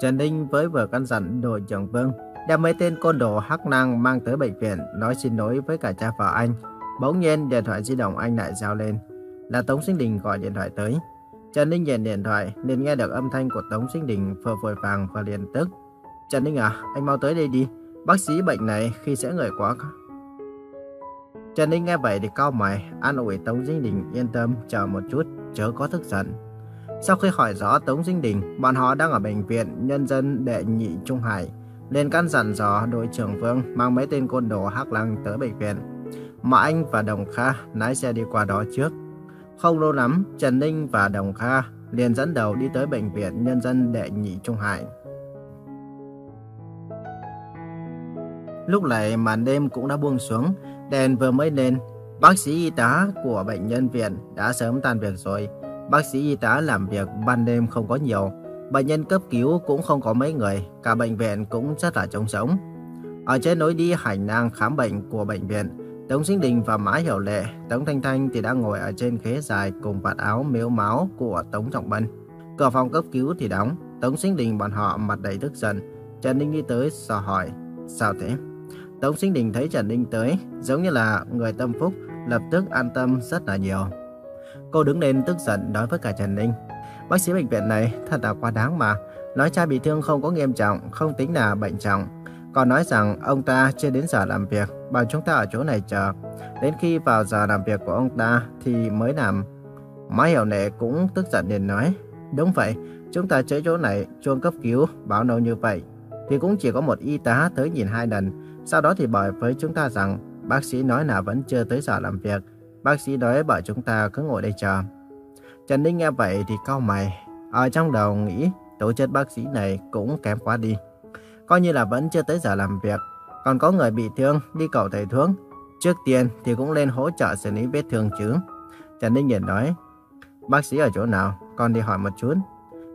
Trần Ninh với vừa căn dặn đội trưởng Vương đem mấy tên côn đồ hắc năng mang tới bệnh viện nói xin lỗi với cả cha vợ anh. Bỗng nhiên điện thoại di động anh lại giao lên. Là Tống Sinh Đình gọi điện thoại tới. Trần Ninh nhận điện thoại liền nghe được âm thanh của Tống Sinh Đình vừa vội vàng và liền tức. Trần Ninh à, anh mau tới đây đi. Bác sĩ bệnh này khi sẽ người quá. Trần Ninh nghe vậy thì cao mày, an ủi Tống Sinh Đình yên tâm chờ một chút, chớ có tức giận. Sau khi hỏi rõ Tống Dinh Đình, bọn họ đang ở bệnh viện Nhân dân Đệ Nhị Trung Hải, liền căn dặn dò đội trưởng Vương mang mấy tên côn đồ hắc lăng tới bệnh viện. Mà anh và Đồng Kha lái xe đi qua đó trước. Không lâu lắm, Trần Ninh và Đồng Kha liền dẫn đầu đi tới bệnh viện Nhân dân Đệ Nhị Trung Hải. Lúc này màn đêm cũng đã buông xuống, đèn vừa mới lên. Bác sĩ y tá của bệnh nhân viện đã sớm tan việc rồi. Bác sĩ y tá làm việc ban đêm không có nhiều. Bệnh nhân cấp cứu cũng không có mấy người, cả bệnh viện cũng rất là trống sống. Ở trên lối đi hành lang khám bệnh của bệnh viện, Tống Sinh Đình và Mã Hiểu Lệ, Tống Thanh Thanh thì đang ngồi ở trên ghế dài cùng vạt áo mếu máu của Tống Trọng Bân. Cửa phòng cấp cứu thì đóng, Tống Sinh Đình bọn họ mặt đầy tức giận. Trần Ninh đi tới dò hỏi, sao thế? Tống Sinh Đình thấy Trần Ninh tới, giống như là người tâm phúc, lập tức an tâm rất là nhiều. Cô đứng lên tức giận nói với cả Trần Ninh. Bác sĩ bệnh viện này thật là quá đáng mà. Nói cha bị thương không có nghiêm trọng, không tính là bệnh trọng. Còn nói rằng ông ta chưa đến giờ làm việc, bảo chúng ta ở chỗ này chờ. Đến khi vào giờ làm việc của ông ta thì mới làm. Má hiểu nệ cũng tức giận liền nói. Đúng vậy, chúng ta chơi chỗ này, chuông cấp cứu, báo nâu như vậy. Thì cũng chỉ có một y tá tới nhìn hai lần. Sau đó thì bảo với chúng ta rằng bác sĩ nói là vẫn chưa tới giờ làm việc. Bác sĩ nói bảo chúng ta cứ ngồi đây chờ. Trần Ninh nghe vậy thì cau mày. Ở trong đầu nghĩ tổ chất bác sĩ này cũng kém quá đi. Coi như là vẫn chưa tới giờ làm việc. Còn có người bị thương đi cầu thầy thuốc. Trước tiên thì cũng lên hỗ trợ xử lý vết thương chứ. Trần Ninh liền nói. Bác sĩ ở chỗ nào? Con đi hỏi một chút.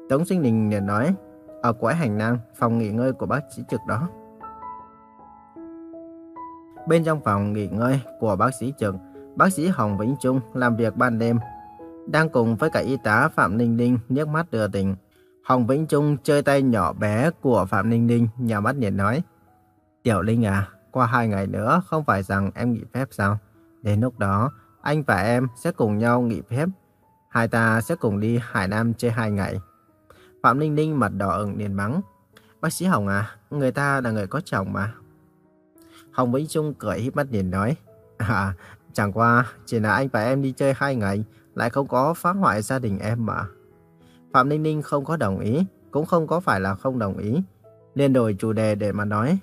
Tống Sinh Đình liền nói. Ở quái hành lang, phòng nghỉ ngơi của bác sĩ trực đó. Bên trong phòng nghỉ ngơi của bác sĩ trực, bác sĩ Hồng Vĩnh Trung làm việc ban đêm. Đang cùng với cả y tá Phạm Ninh Ninh nhấc mắt đưa tình. Hồng Vĩnh Trung chơi tay nhỏ bé của Phạm Ninh Ninh, nhà mắt nhìn nói. Tiểu Linh à, qua hai ngày nữa không phải rằng em nghỉ phép sao? Đến lúc đó, anh và em sẽ cùng nhau nghỉ phép. Hai ta sẽ cùng đi Hải Nam chơi hai ngày. Phạm Ninh Ninh mặt đỏ ửng liền mắng. Bác sĩ Hồng à, người ta là người có chồng mà. Hồng Vĩnh Trung cười híp mắt nhìn nói. À, chẳng qua chỉ là anh và em đi chơi hai ngày, lại không có phá hoại gia đình em mà. Phạm Ninh Ninh không có đồng ý, cũng không có phải là không đồng ý. liền đổi chủ đề để mà nói.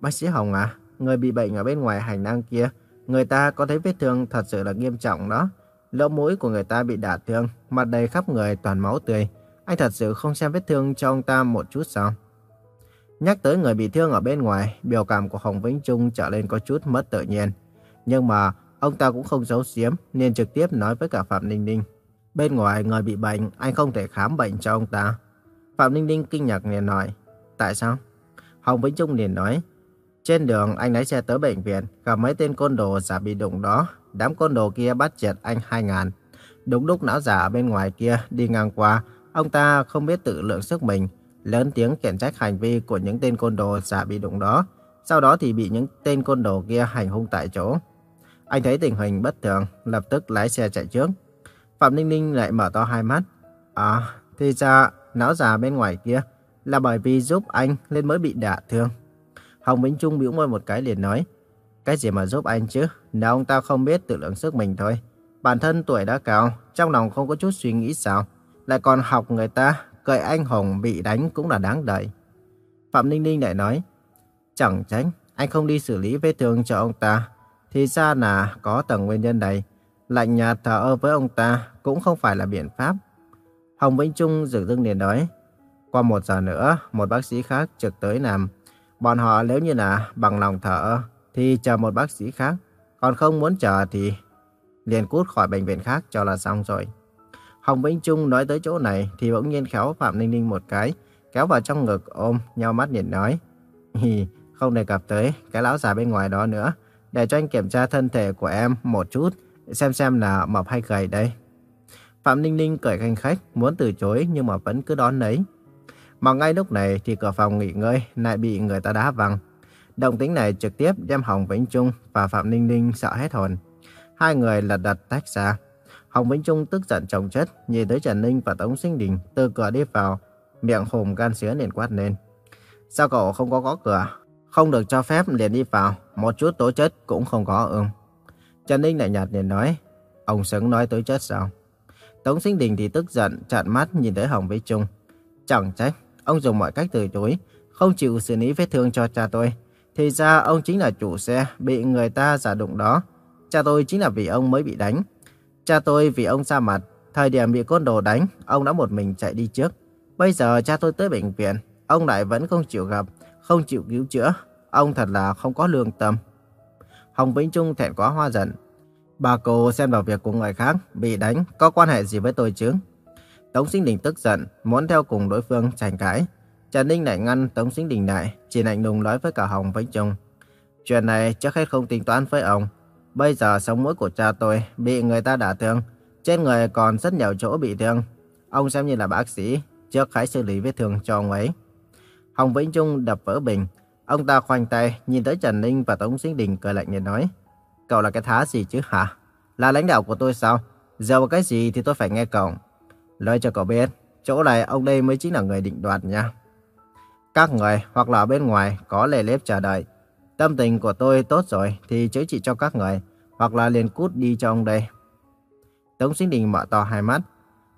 Bác sĩ Hồng à, người bị bệnh ở bên ngoài hành lang kia, người ta có thấy vết thương thật sự là nghiêm trọng đó. Lỗ mũi của người ta bị đả thương, mặt đầy khắp người toàn máu tươi. Anh thật sự không xem vết thương cho ông ta một chút sao? Nhắc tới người bị thương ở bên ngoài, biểu cảm của Hồng Vĩnh Trung trở lên có chút mất tự nhiên. Nhưng mà ông ta cũng không giấu giếm nên trực tiếp nói với cả Phạm Ninh Ninh. Bên ngoài người bị bệnh, anh không thể khám bệnh cho ông ta. Phạm Ninh Ninh kinh ngạc liền nói. Tại sao? Hồng Vĩnh Trung liền nói. Trên đường anh lái xe tới bệnh viện, gặp mấy tên côn đồ giả bị đụng đó. Đám côn đồ kia bắt chẹt anh 2 ngàn. Đúng lúc não giả bên ngoài kia đi ngang qua, ông ta không biết tự lượng sức mình, lớn tiếng khiển trách hành vi của những tên côn đồ giả bị đụng đó. Sau đó thì bị những tên côn đồ kia hành hung tại chỗ. Anh thấy tình hình bất thường, lập tức lái xe chạy trước. Phạm Ninh Ninh lại mở to hai mắt. À, thì ra não già bên ngoài kia là bởi vì giúp anh nên mới bị đả thương. Hồng Vĩnh Trung bĩu môi một cái liền nói. Cái gì mà giúp anh chứ, Nếu ông ta không biết tự lượng sức mình thôi. Bản thân tuổi đã cao, trong lòng không có chút suy nghĩ sao. Lại còn học người ta, cười anh hùng bị đánh cũng là đáng đợi. Phạm Ninh Ninh lại nói. Chẳng tránh, anh không đi xử lý vết thương cho ông ta. Thì ra là có tầng nguyên nhân này. Lạnh nhạt thờ ơ với ông ta cũng không phải là biện pháp. Hồng Vĩnh Trung dừng dưng liền nói. Qua một giờ nữa, một bác sĩ khác trực tới làm. Bọn họ nếu như là bằng lòng thở ơ, thì chờ một bác sĩ khác. Còn không muốn chờ thì liền cút khỏi bệnh viện khác cho là xong rồi. Hồng Vĩnh Trung nói tới chỗ này thì bỗng nhiên khéo Phạm Ninh Ninh một cái, kéo vào trong ngực ôm, nhau mắt nhìn nói. Hì, không đề cập tới cái lão già bên ngoài đó nữa, để cho anh kiểm tra thân thể của em một chút, xem xem là mập hay gầy đây. Phạm Ninh Ninh cười khanh khách, muốn từ chối nhưng mà vẫn cứ đón lấy. Mà ngay lúc này thì cửa phòng nghỉ ngơi lại bị người ta đá văng. Động tính này trực tiếp đem Hồng Vĩnh Trung và Phạm Ninh Ninh sợ hết hồn. Hai người lật đật tách ra. Hồng Vĩnh Trung tức giận chồng chất, nhìn tới Trần Ninh và Tống Sinh Đình từ cửa đi vào, miệng hùm gan xía liền quát lên. Sao cậu không có gõ cửa? Không được cho phép liền đi vào, một chút tố chất cũng không có ương. Trần Ninh lại nhạt liền nói, ông xứng nói tố chất sao? Tống Sinh Đình thì tức giận, chặn mắt nhìn tới Hồng Vĩ Trung. Chẳng trách, ông dùng mọi cách từ chối, không chịu xử lý vết thương cho cha tôi. Thì ra ông chính là chủ xe bị người ta giả đụng đó. Cha tôi chính là vì ông mới bị đánh. Cha tôi vì ông ra mặt, thời điểm bị côn đồ đánh, ông đã một mình chạy đi trước. Bây giờ cha tôi tới bệnh viện, ông lại vẫn không chịu gặp, không chịu cứu chữa. Ông thật là không có lương tâm. Hồng Vĩnh Trung thẹn quá hoa giận. Bà cô xem vào việc của người khác, bị đánh, có quan hệ gì với tôi chứ? Tống Sinh Đình tức giận, muốn theo cùng đối phương tranh cãi. Trần Ninh lại ngăn Tống Sinh Đình lại, chỉ lạnh lùng nói với cả Hồng Vĩnh Trung. Chuyện này chắc hết không tính toán với ông. Bây giờ sống mũi của cha tôi bị người ta đả thương, trên người còn rất nhiều chỗ bị thương. Ông xem như là bác sĩ, trước hãy xử lý vết thương cho ông ấy. Hồng Vĩnh Trung đập vỡ bình. Ông ta khoanh tay, nhìn tới Trần Ninh và Tống Sinh Đình cười lạnh nhìn nói. Cậu là cái thá gì chứ hả? Là lãnh đạo của tôi sao? Giờ cái gì thì tôi phải nghe cậu. Lời cho cậu biết, chỗ này ông đây mới chính là người định đoạt nha. Các người hoặc là bên ngoài có lề lếp chờ đợi. Tâm tình của tôi tốt rồi thì chữa trị cho các người, hoặc là liền cút đi cho ông đây. Tống Sinh Đình mở to hai mắt.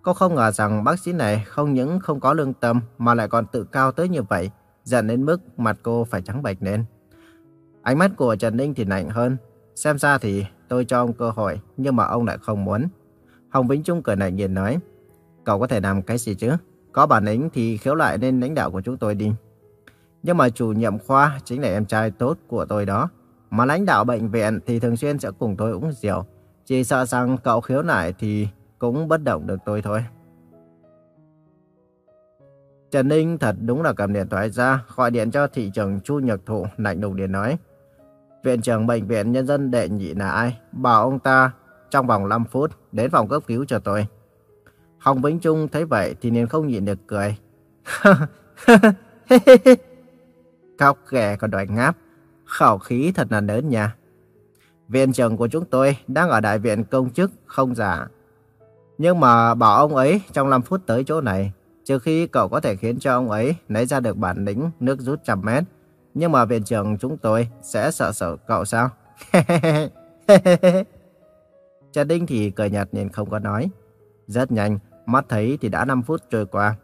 Cô không ngờ rằng bác sĩ này không những không có lương tâm mà lại còn tự cao tới như vậy, dẫn đến mức mặt cô phải trắng bệch lên. Ánh mắt của Trần Ninh thì lạnh hơn. Xem ra thì tôi cho ông cơ hội, nhưng mà ông lại không muốn. Hồng Vĩnh Trung cười lạnh nhìn nói, cậu có thể làm cái gì chứ? Có bản lĩnh thì khiếu lại lên lãnh đạo của chúng tôi đi. Nhưng mà chủ nhiệm khoa chính là em trai tốt của tôi đó. Mà lãnh đạo bệnh viện thì thường xuyên sẽ cùng tôi uống rượu. Chỉ sợ rằng cậu khiếu nại thì cũng bất động được tôi thôi. Trần Ninh thật đúng là cầm điện thoại ra, gọi điện cho thị trưởng Chu Nhật Thụ, lạnh lùng điện nói. Viện trưởng bệnh viện nhân dân đệ nhị là ai? Bảo ông ta trong vòng 5 phút đến phòng cấp cứu cho tôi. Hồng Vĩnh Trung thấy vậy thì nên không nhịn được cười. Cóc ghẻ còn đòi ngáp, khẩu khí thật là lớn nha. Viện trưởng của chúng tôi đang ở đại viện công chức không giả. Nhưng mà bảo ông ấy trong 5 phút tới chỗ này, trừ khi cậu có thể khiến cho ông ấy lấy ra được bản lĩnh nước rút trăm mét. Nhưng mà viện trưởng chúng tôi sẽ sợ sợ cậu sao? Trần Đinh thì cười nhạt nên không có nói. Rất nhanh, mắt thấy thì đã 5 phút trôi qua.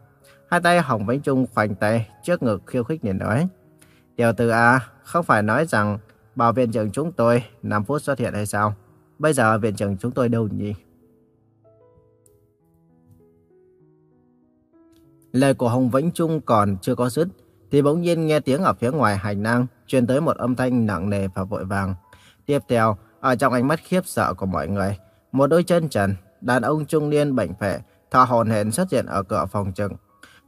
Hai tay Hồng Vĩnh Trung khoanh tay trước ngực khiêu khích liền nói. Tiểu tử A, không phải nói rằng bảo viện trưởng chúng tôi 5 phút xuất hiện hay sao? Bây giờ viện trưởng chúng tôi đâu nhỉ? Lời của Hồng Vĩnh Trung còn chưa có dứt, thì bỗng nhiên nghe tiếng ở phía ngoài hành lang truyền tới một âm thanh nặng nề và vội vàng. Tiếp theo, ở trong ánh mắt khiếp sợ của mọi người, một đôi chân trần, đàn ông trung niên bệnh phệ, thọ hồn hển xuất hiện ở cửa phòng trực.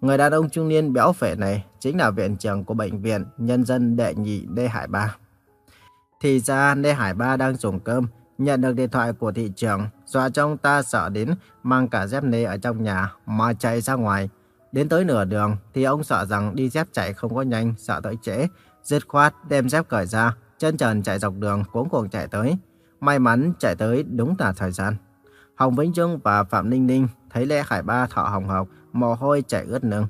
Người đàn ông trung niên béo phệ này chính là viện trưởng của bệnh viện Nhân dân Đệ Nhị đê Hải Ba. Thì ra đê Hải Ba đang dùng cơm, nhận được điện thoại của thị trưởng, dọa trong ta sợ đến mang cả dép nê ở trong nhà mà chạy ra ngoài. Đến tới nửa đường thì ông sợ rằng đi dép chạy không có nhanh, sợ tới trễ, dứt khoát đem dép cởi ra, chân trần chạy dọc đường cuống cuồng chạy tới. May mắn chạy tới đúng là thời gian. Hồng Vĩnh Trung và Phạm Ninh Ninh thấy Lê Hải Ba thọ hồng hộc, mồ hôi chảy ướt lưng.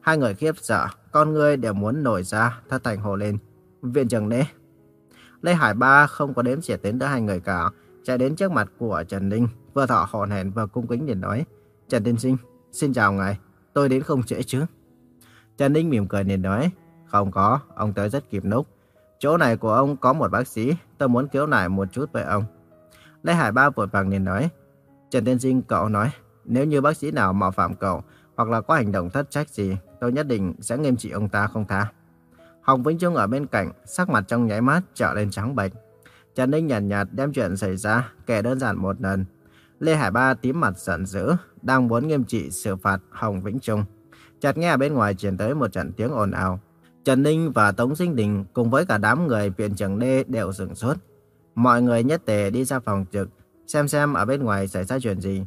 Hai người khiếp sợ, con người đều muốn nổi ra, thất thành hồ lên. Viện trưởng Lê. Lê Hải Ba không có đếm xỉa đến tới hai người cả, chạy đến trước mặt của Trần Ninh, vừa thọ hồn hển vừa cung kính để nói. Trần Tiên Sinh, xin chào ngài, tôi đến không trễ chứ. Trần Ninh mỉm cười liền nói, không có, ông tới rất kịp lúc. Chỗ này của ông có một bác sĩ, tôi muốn cứu lại một chút với ông. Lê Hải Ba vội vàng liền nói, Trần Tiên Sinh cậu nói, nếu như bác sĩ nào mạo phạm cậu hoặc là có hành động thất trách gì, tôi nhất định sẽ nghiêm trị ông ta không tha. Hồng Vĩnh Trung ở bên cạnh, sắc mặt trong nháy mắt trở lên trắng bệch. Trần Ninh nhàn nhạt, nhạt đem chuyện xảy ra, kể đơn giản một lần. Lê Hải Ba tím mặt giận dữ, đang muốn nghiêm trị xử phạt Hồng Vĩnh Trung. Chợt nghe bên ngoài truyền tới một trận tiếng ồn ào. Trần Ninh và Tống Sinh Đình cùng với cả đám người viện trưởng Lê đều dừng sốt. Mọi người nhất tề đi ra phòng trực, xem xem ở bên ngoài xảy ra chuyện gì.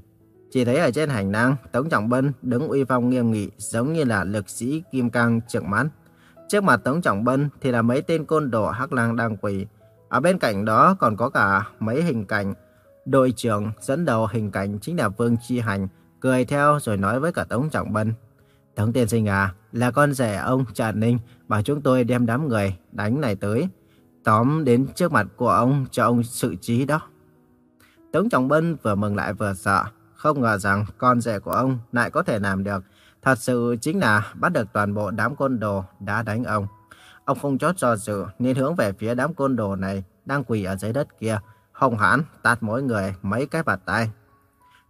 Chỉ thấy ở trên hành lang, Tống Trọng Bân đứng uy phong nghiêm nghị giống như là lực sĩ kim cang trượng mãn. Trước mặt Tống Trọng Bân thì là mấy tên côn đồ hắc lang đang quỳ. Ở bên cạnh đó còn có cả mấy hình cảnh. Đội trưởng dẫn đầu hình cảnh chính là Vương Chi Hành, cười theo rồi nói với cả Tống Trọng Bân. Tống tiên sinh à, là con rể ông Trần Ninh bảo chúng tôi đem đám người đánh này tới. Tóm đến trước mặt của ông cho ông sự trí đó. Tống Trọng Bân vừa mừng lại vừa sợ. Không ngờ rằng con rể của ông lại có thể làm được. Thật sự chính là bắt được toàn bộ đám côn đồ đã đánh ông. Ông không chót do dự nên hướng về phía đám côn đồ này đang quỳ ở dưới đất kia. Hồng hãn tạt mỗi người mấy cái bạt tay.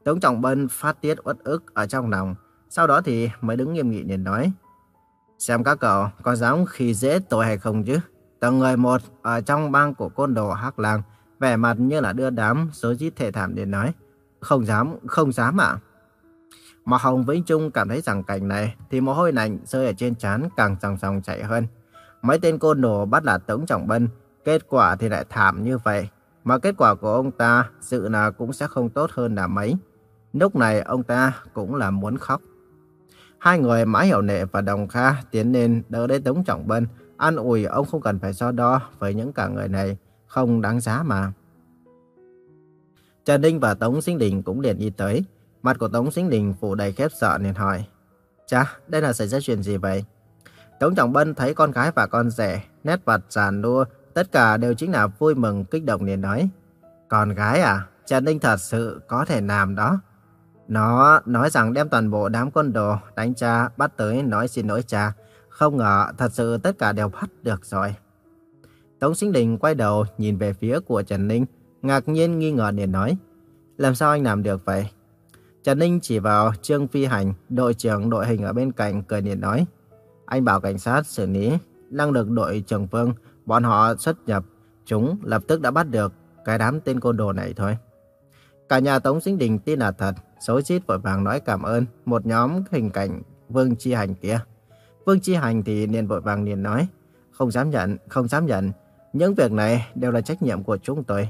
Tống Trọng Bân phát tiết uất ức ở trong lòng. Sau đó thì mới đứng nghiêm nghị để nói. Xem các cậu có dám khi dễ tôi hay không chứ? Từng người một ở trong bang của côn đồ Hắc Lang vẻ mặt như là đưa đám số dít thể thảm để nói. Không dám, không dám ạ. Mà Hồng Vĩnh Trung cảm thấy rằng cảnh này thì mồ hôi lạnh rơi ở trên trán càng sòng sòng chạy hơn. Mấy tên côn đồ bắt là Tống Trọng Bân, kết quả thì lại thảm như vậy. Mà kết quả của ông ta dự là cũng sẽ không tốt hơn là mấy. Lúc này ông ta cũng là muốn khóc. Hai người Mã Hiểu Nệ và Đồng Kha tiến lên đỡ lấy Tống Trọng Bân, an ủi ông không cần phải so đo với những cả người này, không đáng giá mà. Trần đinh và Tống Sinh Đình cũng liền đi tới. Mặt của Tống Sinh Đình phủ đầy khép sợ nên hỏi. Cha, đây là xảy ra chuyện gì vậy? Tống Trọng Bân thấy con gái và con rể, nét mặt giàn đua, tất cả đều chính là vui mừng kích động liền nói. Con gái à? Trần Ninh thật sự có thể làm đó. Nó nói rằng đem toàn bộ đám con đồ đánh cha bắt tới nói xin lỗi cha. Không ngờ thật sự tất cả đều bắt được rồi. Tống Sinh Đình quay đầu nhìn về phía của Trần Ninh, ngạc nhiên nghi ngờ liền nói. Làm sao anh làm được vậy? Trần Ninh chỉ vào Trương Phi Hành, đội trưởng đội hình ở bên cạnh cười liền nói. Anh bảo cảnh sát xử lý, năng lực đội trưởng Vương, bọn họ xuất nhập, chúng lập tức đã bắt được cái đám tên côn đồ này thôi. Cả nhà Tống Sinh Đình tin là thật, xối xít vội vàng nói cảm ơn một nhóm hình cảnh Vương Chi Hành kia. Vương Chi Hành thì liền vội vàng liền nói, không dám nhận, không dám nhận, những việc này đều là trách nhiệm của chúng tôi.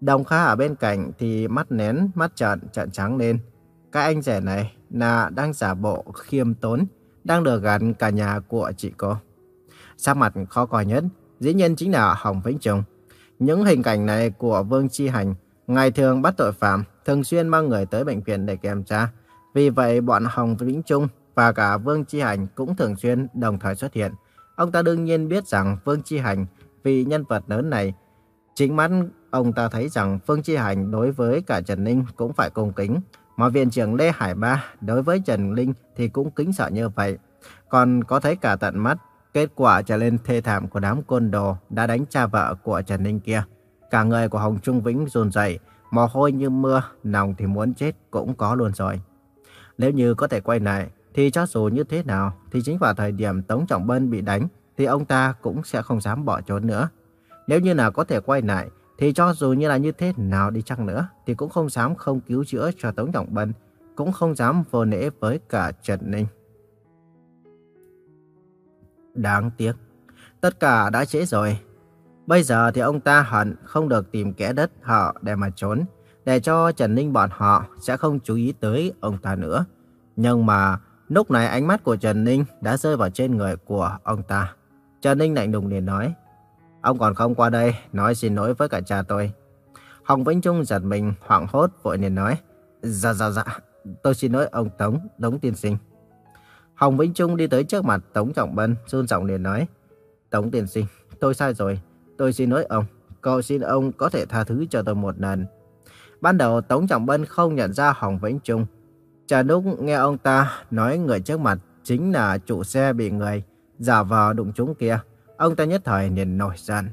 Đồng Kha ở bên cạnh thì mắt nén, mắt trợn, trợn trắng lên. Cái anh rẻ này là đang giả bộ khiêm tốn, đang lừa gạt cả nhà của chị cô. Sắc mặt khó coi nhất, dĩ nhiên chính là Hồng Vĩnh Trung. Những hình cảnh này của Vương Chi Hành, ngày thường bắt tội phạm, thường xuyên mang người tới bệnh viện để kiểm tra. Vì vậy, bọn Hồng Vĩnh Trung và cả Vương Chi Hành cũng thường xuyên đồng thời xuất hiện. Ông ta đương nhiên biết rằng Vương Chi Hành vì nhân vật lớn này, chính mắt ông ta thấy rằng Vương Chi Hành đối với cả Trần Ninh cũng phải cung kính, mà viện trưởng Lê Hải Ba đối với Trần linh thì cũng kính sợ như vậy. Còn có thấy cả tận mắt, kết quả trở lên thê thảm của đám côn đồ đã đánh cha vợ của Trần Ninh kia. Cả người của Hồng Trung Vĩnh run rẩy, mồ hôi như mưa, nòng thì muốn chết cũng có luôn rồi. Nếu như có thể quay lại, thì cho dù như thế nào, thì chính vào thời điểm Tống Trọng Bân bị đánh, thì ông ta cũng sẽ không dám bỏ trốn nữa. Nếu như nào có thể quay lại, thì cho dù như là như thế nào đi chăng nữa, thì cũng không dám không cứu chữa cho Tống Trọng Bân, cũng không dám vô nễ với cả Trần Ninh. Đáng tiếc, tất cả đã trễ rồi. Bây giờ thì ông ta hận không được tìm kẻ đất họ để mà trốn, để cho Trần Ninh bọn họ sẽ không chú ý tới ông ta nữa. Nhưng mà lúc này ánh mắt của Trần Ninh đã rơi vào trên người của ông ta. Trần Ninh lạnh lùng liền nói, ông còn không qua đây nói xin lỗi với cả cha tôi. Hồng Vĩnh Trung giật mình hoảng hốt vội liền nói, dạ dạ dạ, tôi xin lỗi ông Tống, Tống tiên sinh. Hồng Vĩnh Trung đi tới trước mặt Tống Trọng Bân, run giọng liền nói, Tống tiên sinh, tôi sai rồi, tôi xin lỗi ông, cầu xin ông có thể tha thứ cho tôi một lần. Ban đầu Tống Trọng Bân không nhận ra Hồng Vĩnh Trung. Chả lúc nghe ông ta nói người trước mặt chính là chủ xe bị người giả vờ đụng trúng kia, ông ta nhất thời liền nổi giận.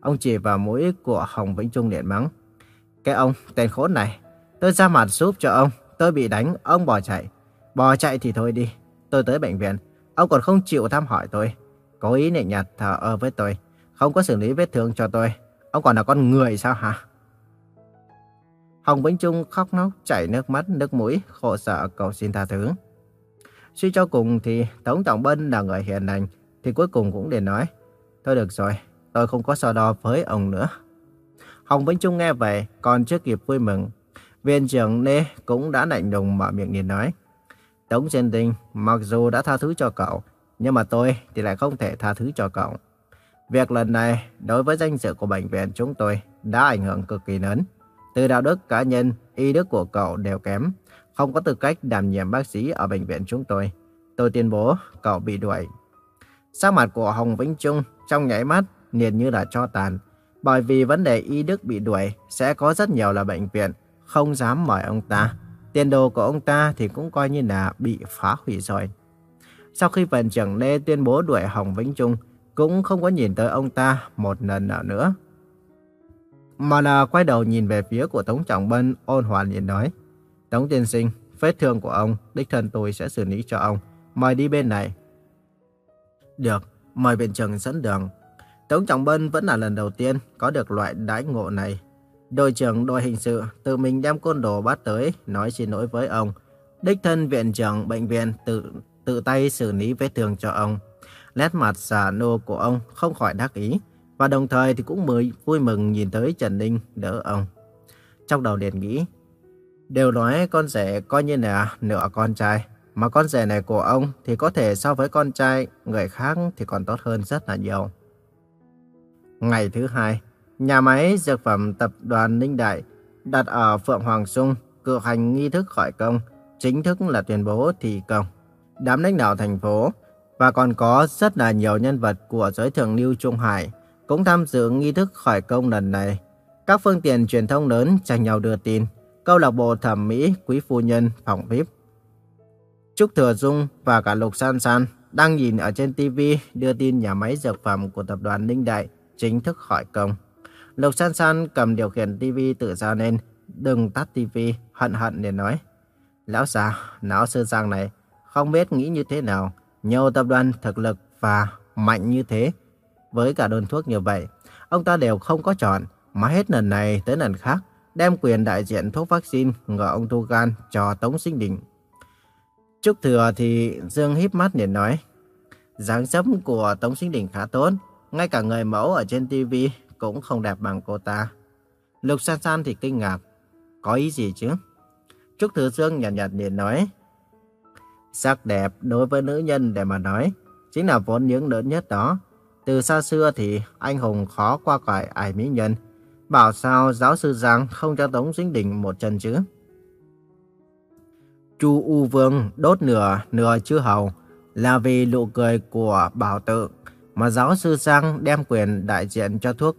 Ông chỉ vào mũi của Hồng Vĩnh Trung liền mắng. Cái ông, tên khốn này, tôi ra mặt giúp cho ông, tôi bị đánh, ông bỏ chạy. Bỏ chạy thì thôi đi, tôi tới bệnh viện, ông còn không chịu thăm hỏi tôi. Có ý nịnh nhạt thờ ơ với tôi, không có xử lý vết thương cho tôi. Ông còn là con người sao hả? Hồng Vĩnh Trung khóc nóc chảy nước mắt, nước mũi, khổ sở cầu xin tha thứ. Suy cho cùng thì Tống Trọng Bân là người hiền lành, thì cuối cùng cũng để nói. Thôi được rồi, tôi không có so đo với ông nữa. Hồng Vĩnh Trung nghe vậy, còn chưa kịp vui mừng. Viện trưởng Lê cũng đã lạnh lùng mở miệng liền nói. Tống Diên Tinh mặc dù đã tha thứ cho cậu, nhưng mà tôi thì lại không thể tha thứ cho cậu. Việc lần này đối với danh dự của bệnh viện chúng tôi đã ảnh hưởng cực kỳ lớn. Từ đạo đức cá nhân, y đức của cậu đều kém, không có tư cách đảm nhiệm bác sĩ ở bệnh viện chúng tôi. Tôi tuyên bố cậu bị đuổi. Sắc mặt của Hồng Vĩnh Trung trong nháy mắt liền như là cho tàn. Bởi vì vấn đề y đức bị đuổi sẽ có rất nhiều là bệnh viện không dám mời ông ta. Tiền đồ của ông ta thì cũng coi như là bị phá hủy rồi. Sau khi vận trưởng Lê tuyên bố đuổi Hồng Vĩnh Trung, cũng không có nhìn tới ông ta một lần nào nữa. Mà là quay đầu nhìn về phía của Tống Trọng Bân ôn hòa liền nói. Tống tiên sinh, vết thương của ông, đích thân tôi sẽ xử lý cho ông. Mời đi bên này. Được, mời viện trưởng dẫn đường. Tống Trọng Bân vẫn là lần đầu tiên có được loại đãi ngộ này. Đội trưởng đội hình sự tự mình đem côn đồ bắt tới nói xin lỗi với ông. Đích thân viện trưởng bệnh viện tự tự tay xử lý vết thương cho ông. Nét mặt xà nô của ông không khỏi đắc ý và đồng thời thì cũng mới vui mừng nhìn tới Trần Ninh đỡ ông. Trong đầu liền nghĩ, đều nói con rể coi như là nửa con trai, mà con rể này của ông thì có thể so với con trai người khác thì còn tốt hơn rất là nhiều. Ngày thứ hai, nhà máy dược phẩm tập đoàn Ninh Đại đặt ở Phượng Hoàng Sung cử hành nghi thức khởi công, chính thức là tuyên bố thi công. Đám lãnh đạo thành phố và còn có rất là nhiều nhân vật của giới thượng lưu Trung Hải cũng tham dự nghi thức khởi công lần này. Các phương tiện truyền thông lớn tranh nhau đưa tin, câu lạc bộ thẩm mỹ quý phu nhân phòng VIP. Trúc Thừa Dung và cả Lục San San đang nhìn ở trên TV đưa tin nhà máy dược phẩm của tập đoàn Ninh Đại chính thức khởi công. Lục San San cầm điều khiển TV tự ra lên, đừng tắt TV, hận hận để nói. Lão già, lão sư giang này, không biết nghĩ như thế nào, nhiều tập đoàn thực lực và mạnh như thế. Với cả đơn thuốc như vậy, ông ta đều không có chọn, mà hết lần này tới lần khác, đem quyền đại diện thuốc vaccine ngừa ông thu gan cho Tống Sinh Đình. Trúc Thừa thì Dương híp mắt để nói, dáng dấp của Tống Sinh Đình khá tốt, ngay cả người mẫu ở trên TV cũng không đẹp bằng cô ta. Lục San San thì kinh ngạc, có ý gì chứ? Trúc Thừa Dương nhạt nhạt liền nói, sắc đẹp đối với nữ nhân để mà nói, chính là vốn những lớn nhất đó. Từ xa xưa thì anh hùng khó qua cõi ải mỹ nhân. Bảo sao giáo sư Giang không cho Tống Dính Đình một chân chứ? Chu U Vương đốt nửa nửa chư hầu là vì nụ cười của Bảo Tự mà giáo sư Giang đem quyền đại diện cho thuốc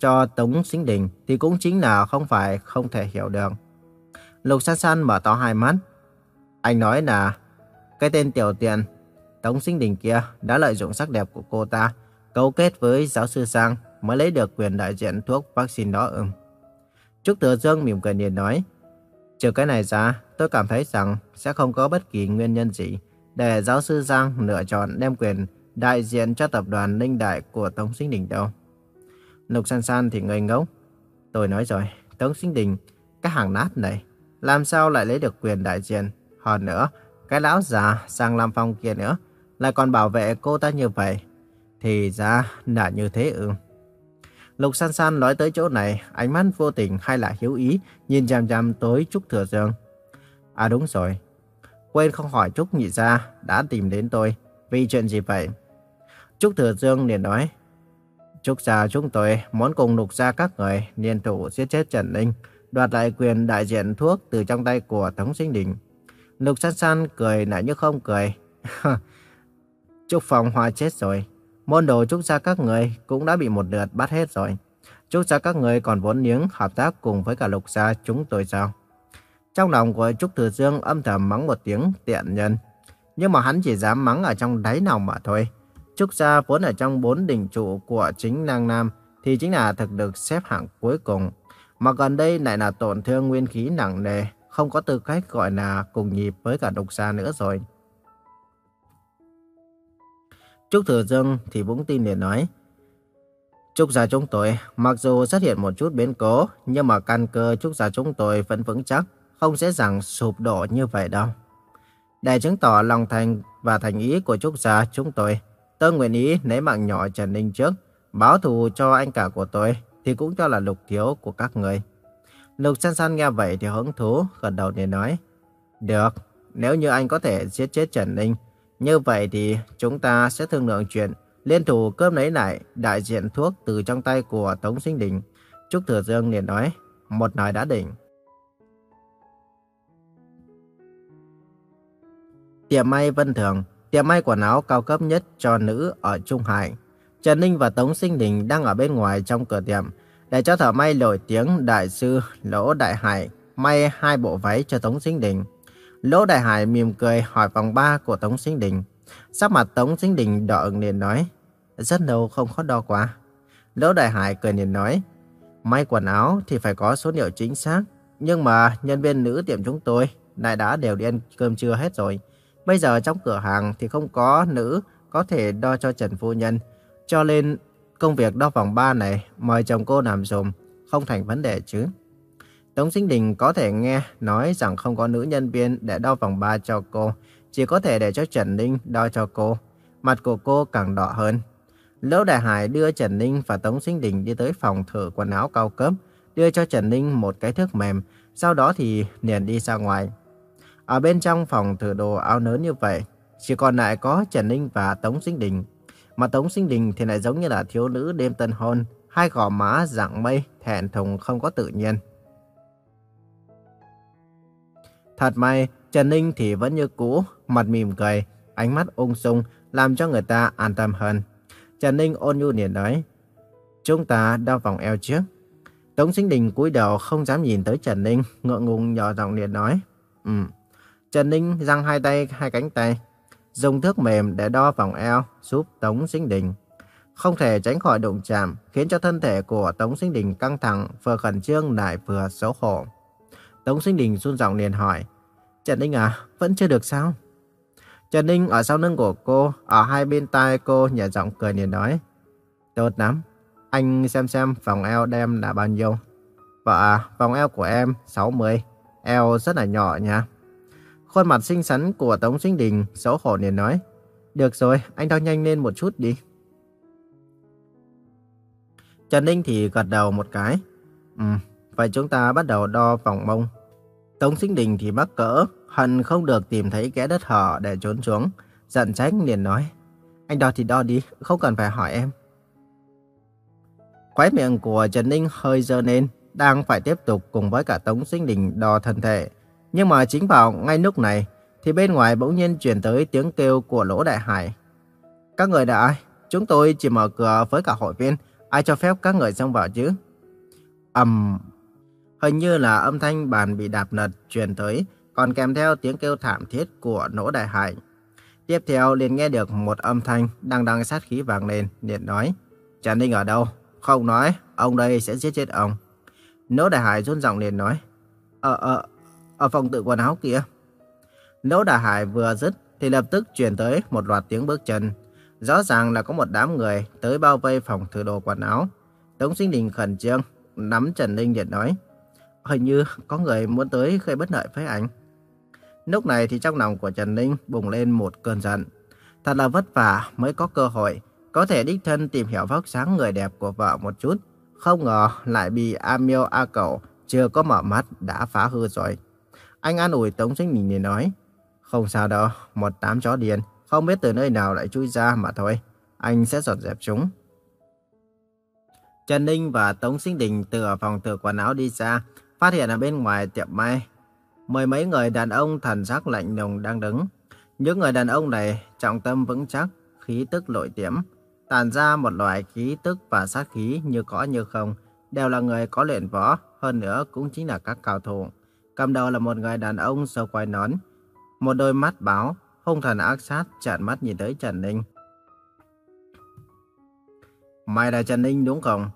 cho Tống Sinh Đình thì cũng chính là không phải không thể hiểu được. Lục San San mở to hai mắt. Anh nói là cái tên tiểu tiện Tống Sinh Đình kia đã lợi dụng sắc đẹp của cô ta cấu kết với giáo sư Sang mới lấy được quyền đại diện thuốc vaccine đó ưng. Trúc Thừa Dương mỉm cười nhìn nói, trừ cái này ra, tôi cảm thấy rằng sẽ không có bất kỳ nguyên nhân gì để giáo sư Giang lựa chọn đem quyền đại diện cho tập đoàn Ninh Đại của Tống Sinh Đình đâu. Lục San San thì ngây ngốc. Tôi nói rồi, Tống Sinh Đình, cái hàng nát này, làm sao lại lấy được quyền đại diện? Hơn nữa, cái lão già Sang Lam Phong kia nữa, lại còn bảo vệ cô ta như vậy. Thì ra là như thế ư. Lục san san nói tới chỗ này, ánh mắt vô tình hay là hiếu ý, nhìn chằm chằm tới Trúc Thừa Dương. À đúng rồi, quên không hỏi Trúc nhị gia đã tìm đến tôi, vì chuyện gì vậy? Trúc Thừa Dương liền nói, Trúc gia chúng tôi muốn cùng lục gia các người liên thủ giết chết Trần Ninh, đoạt lại quyền đại diện thuốc từ trong tay của Tống Sinh Đình. Lục san san cười lại như không cười. Trúc Phong Hoa chết rồi, Môn đồ Trúc gia các người cũng đã bị một lượt bắt hết rồi. Trúc gia các người còn vốn liếng hợp tác cùng với cả lục gia chúng tôi sao? Trong lòng của Trúc Thừa Dương âm thầm mắng một tiếng tiện nhân. Nhưng mà hắn chỉ dám mắng ở trong đáy lòng mà thôi. Trúc gia vốn ở trong bốn đỉnh trụ của chính Nang Nam thì chính là thực lực xếp hạng cuối cùng. Mà gần đây lại là tổn thương nguyên khí nặng nề, không có tư cách gọi là cùng nhịp với cả độc gia nữa rồi. Trúc Thừa Dương thì vững tin để nói. Trúc gia chúng tôi mặc dù xuất hiện một chút biến cố, nhưng mà căn cơ Trúc gia chúng tôi vẫn vững chắc, không dễ dàng sụp đổ như vậy đâu. Để chứng tỏ lòng thành và thành ý của Trúc gia chúng tôi, tôi nguyện ý lấy mạng nhỏ Trần Ninh trước, báo thù cho anh cả của tôi, thì cũng cho là lục thiếu của các người. Lục san san nghe vậy thì hứng thú, gật đầu để nói. Được, nếu như anh có thể giết chết Trần Ninh, như vậy thì chúng ta sẽ thương lượng chuyện liên thủ cướp lấy lại đại diện thuốc từ trong tay của Tống Sinh Đình. Trúc Thừa Dương liền nói, một nói đã định. Tiệm may Vân Thường, tiệm may quần áo cao cấp nhất cho nữ ở Trung Hải. Trần Ninh và Tống Sinh Đình đang ở bên ngoài trong cửa tiệm, để cho thợ may nổi tiếng đại sư Lỗ Đại Hải may hai bộ váy cho Tống Sinh Đình. Lỗ Đại Hải mỉm cười hỏi vòng ba của Tống Sinh Đình. Sắc mặt Tống Sinh Đình đỏ ửng liền nói, rất lâu không có đo quá. Lỗ Đại Hải cười liền nói, may quần áo thì phải có số liệu chính xác, nhưng mà nhân viên nữ tiệm chúng tôi lại đã đều đi ăn cơm trưa hết rồi. Bây giờ trong cửa hàng thì không có nữ có thể đo cho Trần Phu Nhân, cho nên công việc đo vòng 3 này mời chồng cô làm dùm, không thành vấn đề chứ. Tống Sinh Đình có thể nghe nói rằng không có nữ nhân viên để đo vòng 3 cho cô, chỉ có thể để cho Trần Ninh đo cho cô. Mặt của cô càng đỏ hơn. Lỗ Đại Hải đưa Trần Ninh và Tống Sinh Đình đi tới phòng thử quần áo cao cấp, đưa cho Trần Ninh một cái thước mềm, sau đó thì liền đi ra ngoài. Ở bên trong phòng thử đồ áo lớn như vậy, chỉ còn lại có Trần Ninh và Tống Sinh Đình. Mà Tống Sinh Đình thì lại giống như là thiếu nữ đêm tân hôn, hai gò má dạng mây, thẹn thùng không có tự nhiên. Thật may, Trần Ninh thì vẫn như cũ, mặt mỉm cười, ánh mắt ung dung, làm cho người ta an tâm hơn. Trần Ninh ôn nhu liền nói, chúng ta đo vòng eo trước. Tống Sinh Đình cúi đầu không dám nhìn tới Trần Ninh, ngượng ngùng nhỏ giọng liền nói, Ừ. Trần Ninh giang hai tay, hai cánh tay, dùng thước mềm để đo vòng eo giúp Tống Sinh Đình. Không thể tránh khỏi đụng chạm, khiến cho thân thể của Tống Sinh Đình căng thẳng, vừa khẩn trương lại vừa xấu hổ. Tống Sinh Đình run giọng liền hỏi, Trần Ninh à, vẫn chưa được sao? Trần Ninh ở sau lưng của cô, ở hai bên tai cô nhẹ giọng cười liền nói, Tốt lắm, anh xem xem vòng eo đem là bao nhiêu. Vợ à, vòng eo của em 60, eo rất là nhỏ nha. Khuôn mặt xinh xắn của Tống Sinh Đình xấu hổ liền nói, Được rồi, anh đo nhanh lên một chút đi. Trần Ninh thì gật đầu một cái. Ừ, vậy chúng ta bắt đầu đo vòng mông. Tống Sinh Đình thì mắc cỡ, hận không được tìm thấy kẽ đất hở để trốn xuống. Giận trách liền nói, anh đo thì đo đi, không cần phải hỏi em. Khóe miệng của Trần Ninh hơi dơ lên, đang phải tiếp tục cùng với cả Tống Sinh Đình đo thân thể. Nhưng mà chính vào ngay lúc này, thì bên ngoài bỗng nhiên truyền tới tiếng kêu của Lỗ Đại Hải. Các người đã ai? Chúng tôi chỉ mở cửa với cả hội viên, ai cho phép các người xông vào chứ? ầm, um, hình như là âm thanh bàn bị đạp lật truyền tới, còn kèm theo tiếng kêu thảm thiết của Lỗ Đại Hải. Tiếp theo liền nghe được một âm thanh đang đang sát khí vàng lên, liền nói: "Trần Ninh ở đâu?" Không nói, ông đây sẽ giết chết ông. Nỗ Đại Hải run giọng liền nói. Ờ, ờ, ở phòng tự quần áo kia. Lỗ Đà Hải vừa dứt thì lập tức truyền tới một loạt tiếng bước chân. Rõ ràng là có một đám người tới bao vây phòng thử đồ quần áo. Tống Sinh Đình khẩn trương, nắm Trần Linh điện nói. Hình như có người muốn tới gây bất lợi với anh. Lúc này thì trong lòng của Trần Linh bùng lên một cơn giận. Thật là vất vả mới có cơ hội có thể đích thân tìm hiểu vóc sáng người đẹp của vợ một chút. Không ngờ lại bị A Miêu A Cẩu chưa có mở mắt đã phá hư rồi. Anh an ủi Tống Sinh Đình để nói. Không sao đâu, một đám chó điên, không biết từ nơi nào lại chui ra mà thôi. Anh sẽ dọn dẹp chúng. Trần Ninh và Tống Sinh Đình từ ở phòng thử quần áo đi ra, phát hiện ở bên ngoài tiệm may. Mười mấy người đàn ông thần sắc lạnh lùng đang đứng. Những người đàn ông này trọng tâm vững chắc, khí tức lội tiễm, tản ra một loại khí tức và sát khí như có như không, đều là người có luyện võ, hơn nữa cũng chính là các cao thủ. Cầm đầu là một người đàn ông sâu quai nón, một đôi mắt báo, hung thần ác sát chặn mắt nhìn tới Trần Ninh. Mày là Trần Ninh đúng không?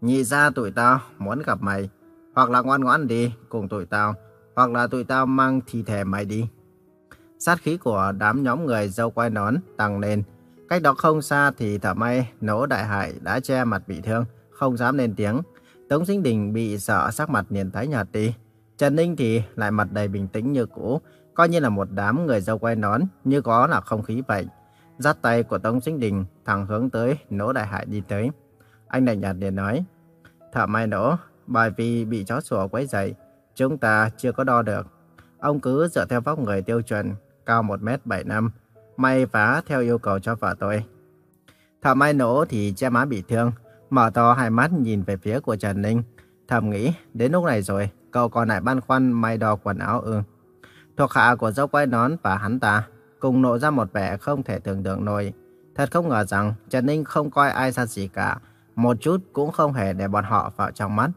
Nhị ra tụi tao muốn gặp mày, hoặc là ngoan ngoãn đi cùng tụi tao, hoặc là tụi tao mang thi thể mày đi. Sát khí của đám nhóm người dâu quai nón tăng lên, Cách đó không xa thì thả may nỗ đại hải đã che mặt bị thương, không dám lên tiếng. Tống Sinh Đình bị sợ sắc mặt liền tái nhợt đi. Trần Ninh thì lại mặt đầy bình tĩnh như cũ, coi như là một đám người dâu quay nón, như có là không khí vậy. Giắt tay của Tống Sinh Đình thẳng hướng tới nỗ đại hải đi tới. Anh lạnh nhạt liền nói, Thợ may nỗ, bởi vì bị chó sủa quấy dậy, chúng ta chưa có đo được. Ông cứ dựa theo vóc người tiêu chuẩn, cao 1m75, may vá theo yêu cầu cho vợ tôi. Thợ may nổ thì che má bị thương, mở to hai mắt nhìn về phía của Trần Ninh. Thầm nghĩ, đến lúc này rồi, cậu còn lại băn khoăn may đo quần áo ư. Thuộc hạ của dâu quay nón và hắn ta cùng nộ ra một vẻ không thể tưởng tượng nổi. Thật không ngờ rằng Trần Ninh không coi ai ra gì cả, một chút cũng không hề để bọn họ vào trong mắt.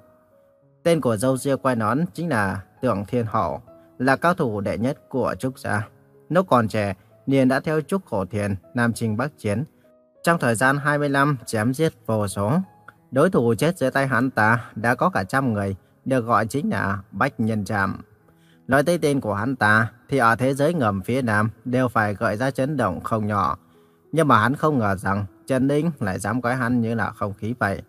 Tên của dâu ria quay nón chính là Tưởng Thiên Hậu, là cao thủ đệ nhất của Trúc Gia. Lúc còn trẻ, Niên đã theo Trúc Khổ Thiền, Nam Trinh Bắc Chiến. Trong thời gian 25 chém giết vô số, đối thủ chết dưới tay hắn ta đã có cả trăm người, được gọi chính là Bách Nhân Trạm. Nói tới tên của hắn ta, thì ở thế giới ngầm phía Nam đều phải gợi ra chấn động không nhỏ. Nhưng mà hắn không ngờ rằng Trần Ninh lại dám coi hắn như là không khí vậy.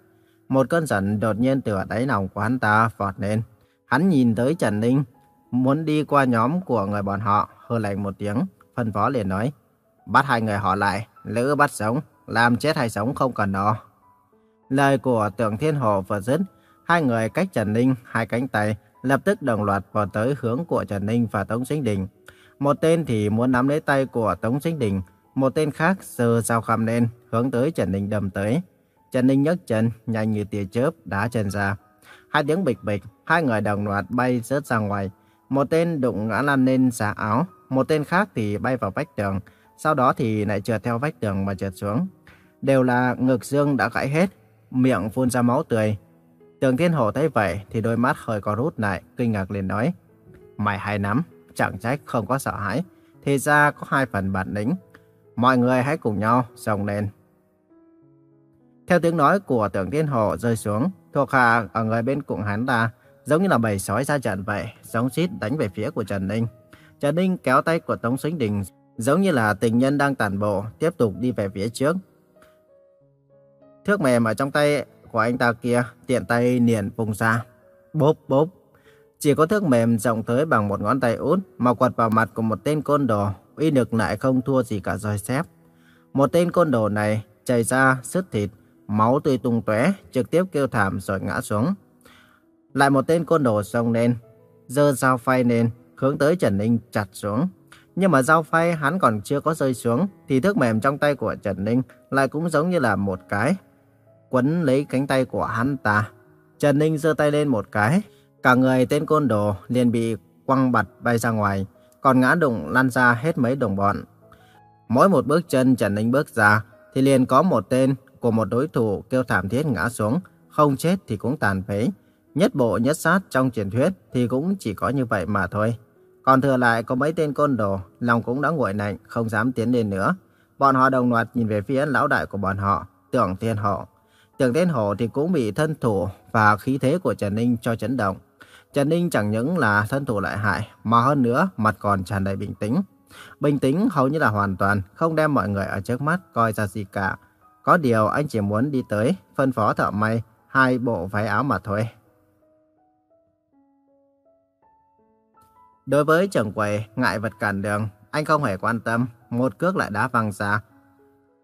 Một cơn giận đột nhiên từ đáy lòng của hắn ta vọt lên. Hắn nhìn tới Trần Ninh, muốn đi qua nhóm của người bọn họ, hừ lạnh một tiếng, phân phó liền nói. Bắt hai người họ lại, lữ bắt sống, làm chết hay sống không cần đó. Lời của tưởng thiên hồ vừa dứt, hai người cách Trần Ninh hai cánh tay, lập tức đồng loạt vào tới hướng của Trần Ninh và Tống Sinh Đình. Một tên thì muốn nắm lấy tay của Tống Sinh Đình, một tên khác sờ dao khăm lên, hướng tới Trần Ninh đâm tới. Trần Ninh nhấc chân, nhanh như tia chớp, đá chân ra. Hai tiếng bịch bịch, hai người đồng loạt bay rớt ra ngoài. Một tên đụng ngã lăn lên xả áo, một tên khác thì bay vào vách tường, sau đó thì lại trượt theo vách tường mà trượt xuống. Đều là ngực dương đã gãy hết, miệng phun ra máu tươi. Tường Thiên Hổ thấy vậy thì đôi mắt hơi có rút lại, kinh ngạc liền nói. Mày hay lắm, chẳng trách không có sợ hãi. Thì ra có hai phần bản lĩnh. Mọi người hãy cùng nhau xông lên. Theo tiếng nói của Tường Thiên Hổ rơi xuống, thuộc hạ ở người bên cùng hắn ta giống như là bầy sói ra trận vậy, giống xít đánh về phía của Trần Ninh. Trần Ninh kéo tay của Tống Sinh Đình giống như là tình nhân đang tàn bộ, tiếp tục đi về phía trước. Thước mềm ở trong tay của anh ta kia, tiện tay niền vùng ra. Bốp bốp. Chỉ có thước mềm rộng tới bằng một ngón tay út mà quật vào mặt của một tên côn đồ, uy lực lại không thua gì cả roi xếp. Một tên côn đồ này chảy ra sứt thịt, máu tươi tung tóe, trực tiếp kêu thảm rồi ngã xuống. Lại một tên côn đồ xông lên, giơ dao phay lên, hướng tới Trần Ninh chặt xuống. Nhưng mà dao phay hắn còn chưa có rơi xuống, thì thước mềm trong tay của Trần Ninh lại cũng giống như là một cái quấn lấy cánh tay của hắn ta. Trần Ninh giơ tay lên một cái, cả người tên côn đồ liền bị quăng bật bay ra ngoài, còn ngã đụng lăn ra hết mấy đồng bọn. Mỗi một bước chân Trần Ninh bước ra, thì liền có một tên của một đối thủ kêu thảm thiết ngã xuống, không chết thì cũng tàn phế. Nhất bộ nhất sát trong truyền thuyết thì cũng chỉ có như vậy mà thôi. Còn thừa lại có mấy tên côn đồ, lòng cũng đã nguội lạnh, không dám tiến lên nữa. Bọn họ đồng loạt nhìn về phía lão đại của bọn họ, tưởng thiên họ. Tưởng Thiên Hổ thì cũng bị thân thủ và khí thế của Trần Ninh cho chấn động. Trần Ninh chẳng những là thân thủ lợi hại, mà hơn nữa mặt còn tràn đầy bình tĩnh. Bình tĩnh hầu như là hoàn toàn, không đem mọi người ở trước mắt coi ra gì cả. Có điều anh chỉ muốn đi tới, phân phó thợ may hai bộ váy áo mà thôi. Đối với trưởng quầy, ngại vật cản đường, anh không hề quan tâm, một cước lại đá văng ra.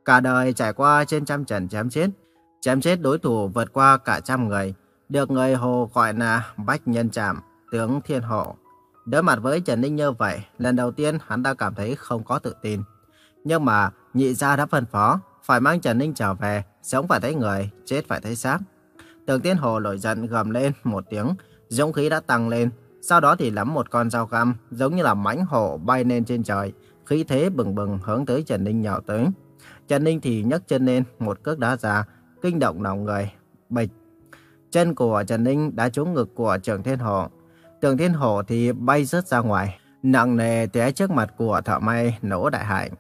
Cả đời trải qua trên trăm trận chém chết, chém chết đối thủ vượt qua cả trăm người, được người Hồ gọi là Bách Nhân Trạm, tướng Thiên Hộ. Đối mặt với Trần Ninh như vậy, lần đầu tiên hắn đã cảm thấy không có tự tin. Nhưng mà nhị gia đã phân phó, phải mang Trần Ninh trở về, sống phải thấy người, chết phải thấy xác. Tướng Thiên Hồ nổi giận gầm lên một tiếng, dũng khí đã tăng lên. Sau đó thì lắm một con dao găm, giống như là mãnh hổ bay lên trên trời, khí thế bừng bừng hướng tới Trần Ninh nhào tới. Trần Ninh thì nhấc chân lên, một cước đá ra, kinh động lòng người. Bịch. Chân của Trần Ninh đã trúng ngực của Trường Thiên Hổ. Trường Thiên Hổ thì bay rớt ra ngoài, nặng nề té trước mặt của thợ may nổ đại hải.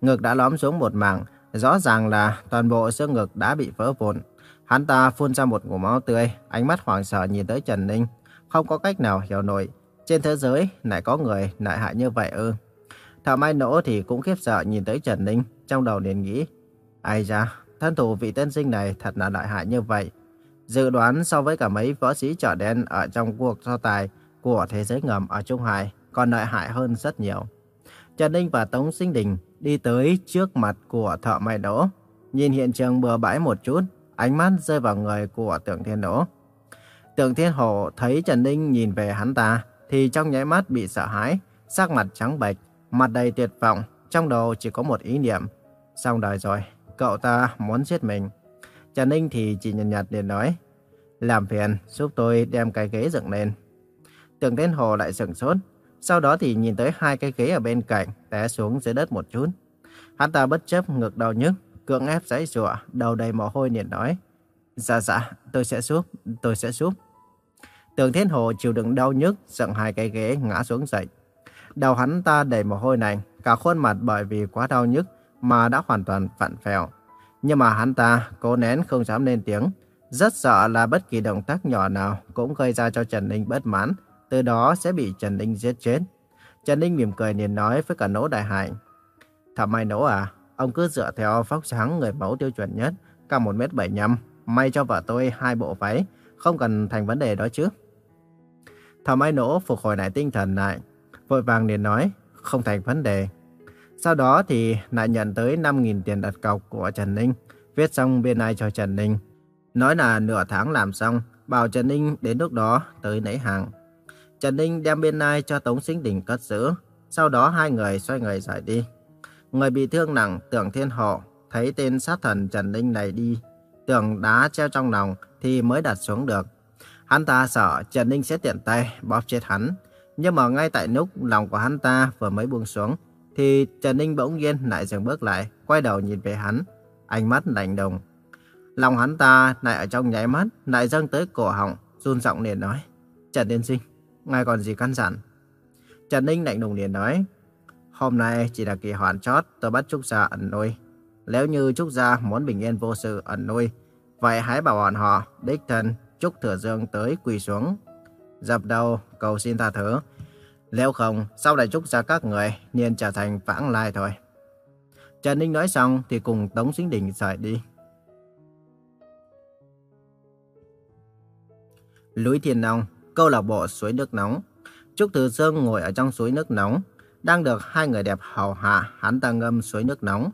Ngực đã lõm xuống một mảng, rõ ràng là toàn bộ xương ngực đã bị vỡ vụn. Hắn ta phun ra một ngụm máu tươi, ánh mắt hoảng sợ nhìn tới Trần Ninh, không có cách nào hiểu nổi. Trên thế giới lại có người lại hại như vậy ư? Thợ may nổ thì cũng khiếp sợ nhìn tới Trần Ninh, trong đầu liền nghĩ, ai ra, thân thủ vị tân sinh này thật là đại hại như vậy. Dự đoán so với cả mấy võ sĩ trở đen ở trong cuộc so tài của thế giới ngầm ở Trung Hải còn đại hại hơn rất nhiều. Trần Ninh và Tống Sinh Đình đi tới trước mặt của thợ may đỗ. Nhìn hiện trường bừa bãi một chút, ánh mắt rơi vào người của tưởng thiên đỗ. Tưởng Thiên Hổ thấy Trần Ninh nhìn về hắn ta, thì trong nháy mắt bị sợ hãi, sắc mặt trắng bệch, mặt đầy tuyệt vọng, trong đầu chỉ có một ý niệm. Xong đời rồi, cậu ta muốn giết mình. Trần Ninh thì chỉ nhàn nhạt liền nói, làm phiền giúp tôi đem cái ghế dựng lên. Tưởng Thiên Hồ lại sửng sốt, sau đó thì nhìn tới hai cái ghế ở bên cạnh, té xuống dưới đất một chút. Hắn ta bất chấp ngực đau nhức, cưỡng ép giãy giụa, đầu đầy mồ hôi liền nói, Dạ dạ, tôi sẽ giúp, tôi sẽ giúp. tưởng Thiên Hồ chịu đựng đau nhức, dựng hai cái ghế ngã xuống dậy. Đầu hắn ta đầy mồ hôi này cả khuôn mặt bởi vì quá đau nhức mà đã hoàn toàn vặn vẹo. Nhưng mà hắn ta cố nén không dám lên tiếng, rất sợ là bất kỳ động tác nhỏ nào cũng gây ra cho Trần Ninh bất mãn, từ đó sẽ bị Trần Ninh giết chết. Trần Ninh mỉm cười liền nói với cả nỗ đại hải. Thẩm mai nỗ à, ông cứ dựa theo phóc sáng người mẫu tiêu chuẩn nhất, cao 1m75, may cho vợ tôi hai bộ váy, không cần thành vấn đề đó chứ. Thẩm mai nỗ phục hồi lại tinh thần lại, vội vàng liền nói, không thành vấn đề. Sau đó thì lại nhận tới 5.000 tiền đặt cọc của Trần Ninh, viết xong biên ai cho Trần Ninh. Nói là nửa tháng làm xong, bảo Trần Ninh đến lúc đó tới lấy hàng. Trần Ninh đem biên ai cho Tống Sinh Đình cất giữ, sau đó hai người xoay người rời đi. Người bị thương nặng tưởng thiên hộ, thấy tên sát thần Trần Ninh này đi, tưởng đá treo trong lòng thì mới đặt xuống được. Hắn ta sợ Trần Ninh sẽ tiện tay bóp chết hắn. Nhưng mà ngay tại lúc lòng của hắn ta vừa mới buông xuống, thì Trần Ninh bỗng nhiên lại dừng bước lại, quay đầu nhìn về hắn, ánh mắt lạnh đồng. Lòng hắn ta lại ở trong nháy mắt, lại dâng tới cổ họng, run giọng liền nói. Trần Tiên Sinh, ngài còn gì căn dặn? Trần Ninh lạnh lùng liền nói. Hôm nay chỉ là kỳ hoàn chót tôi bắt Trúc Gia ẩn nuôi. Nếu như Trúc Gia muốn bình yên vô sự ẩn nuôi, vậy hãy bảo bọn họ, đích thân, Trúc Thừa Dương tới quỳ xuống. Dập đầu, cầu xin tha thứ. Nếu không, sau này Trúc ra các người nên trở thành vãng lai thôi. Trần Ninh nói xong thì cùng Tống Sinh Đình rời đi. Lũy Thiên Long, câu lạc bộ suối nước nóng. Trúc Thừa Dương ngồi ở trong suối nước nóng, đang được hai người đẹp hầu hạ hắn ta ngâm suối nước nóng.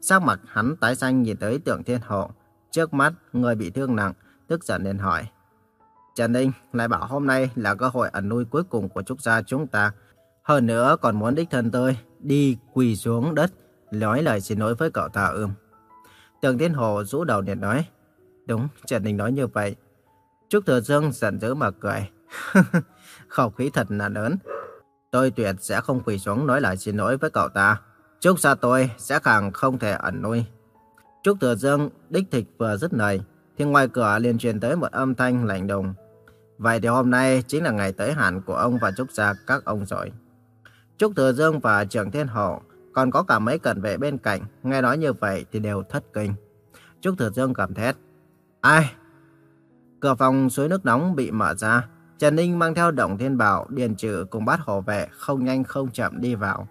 Sắc mặt hắn tái xanh nhìn tới tượng thiên hộ, trước mắt người bị thương nặng, tức giận nên hỏi. Trần Ninh lại bảo hôm nay là cơ hội ẩn nuôi cuối cùng của Trúc Gia chúng ta. Hơn nữa còn muốn đích thân tôi đi quỳ xuống đất, nói lời xin lỗi với cậu ta ưm. Tường Thiên Hồ rũ đầu điện nói. Đúng, Trần Ninh nói như vậy. Trúc Thừa Dương giận dữ mà cười. Khẩu khí thật là lớn. Tôi tuyệt sẽ không quỳ xuống nói lời xin lỗi với cậu ta. Trúc gia tôi sẽ càng không thể ẩn nuôi. Trúc Thừa Dương đích thịch vừa dứt lời, thì ngoài cửa liền truyền tới một âm thanh lạnh lùng. Vậy thì hôm nay chính là ngày tới hạn của ông và Trúc gia các ông rồi. Trúc Thừa Dương và Trường Thiên Hổ còn có cả mấy cận vệ bên cạnh, nghe nói như vậy thì đều thất kinh. Trúc Thừa Dương cảm thét. Ai? Cửa phòng suối nước nóng bị mở ra. Trần Ninh mang theo Động Thiên Bảo, Điền Trừ cùng bát hộ vệ không nhanh không chậm đi vào.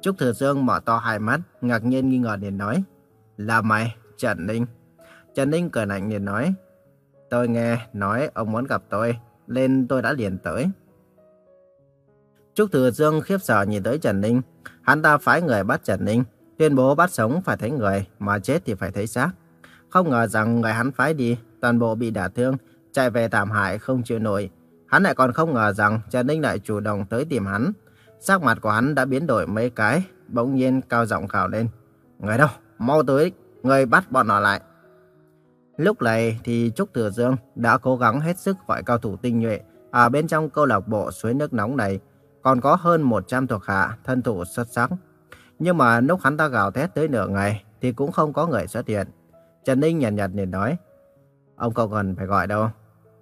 Trúc Thừa Dương mở to hai mắt, ngạc nhiên nghi ngờ liền nói. Là mày, Trần Ninh. Trần Ninh cười lạnh liền nói. Tôi nghe nói ông muốn gặp tôi, nên tôi đã liền tới. Trúc Thừa Dương khiếp sợ nhìn tới Trần Ninh. Hắn ta phái người bắt Trần Ninh, tuyên bố bắt sống phải thấy người, mà chết thì phải thấy xác. Không ngờ rằng người hắn phái đi, toàn bộ bị đả thương, chạy về tạm hại không chịu nổi. Hắn lại còn không ngờ rằng Trần Ninh lại chủ động tới tìm hắn. Sắc mặt của hắn đã biến đổi mấy cái, bỗng nhiên cao giọng khảo lên. Người đâu? Mau tới, người bắt bọn họ lại. Lúc này thì Trúc Thừa Dương đã cố gắng hết sức gọi cao thủ tinh nhuệ ở bên trong câu lạc bộ suối nước nóng này. Còn có hơn 100 thuộc hạ thân thủ xuất sắc. Nhưng mà lúc hắn ta gào thét tới nửa ngày thì cũng không có người xuất hiện. Trần Ninh nhàn nhạt liền nói. Ông không cần phải gọi đâu.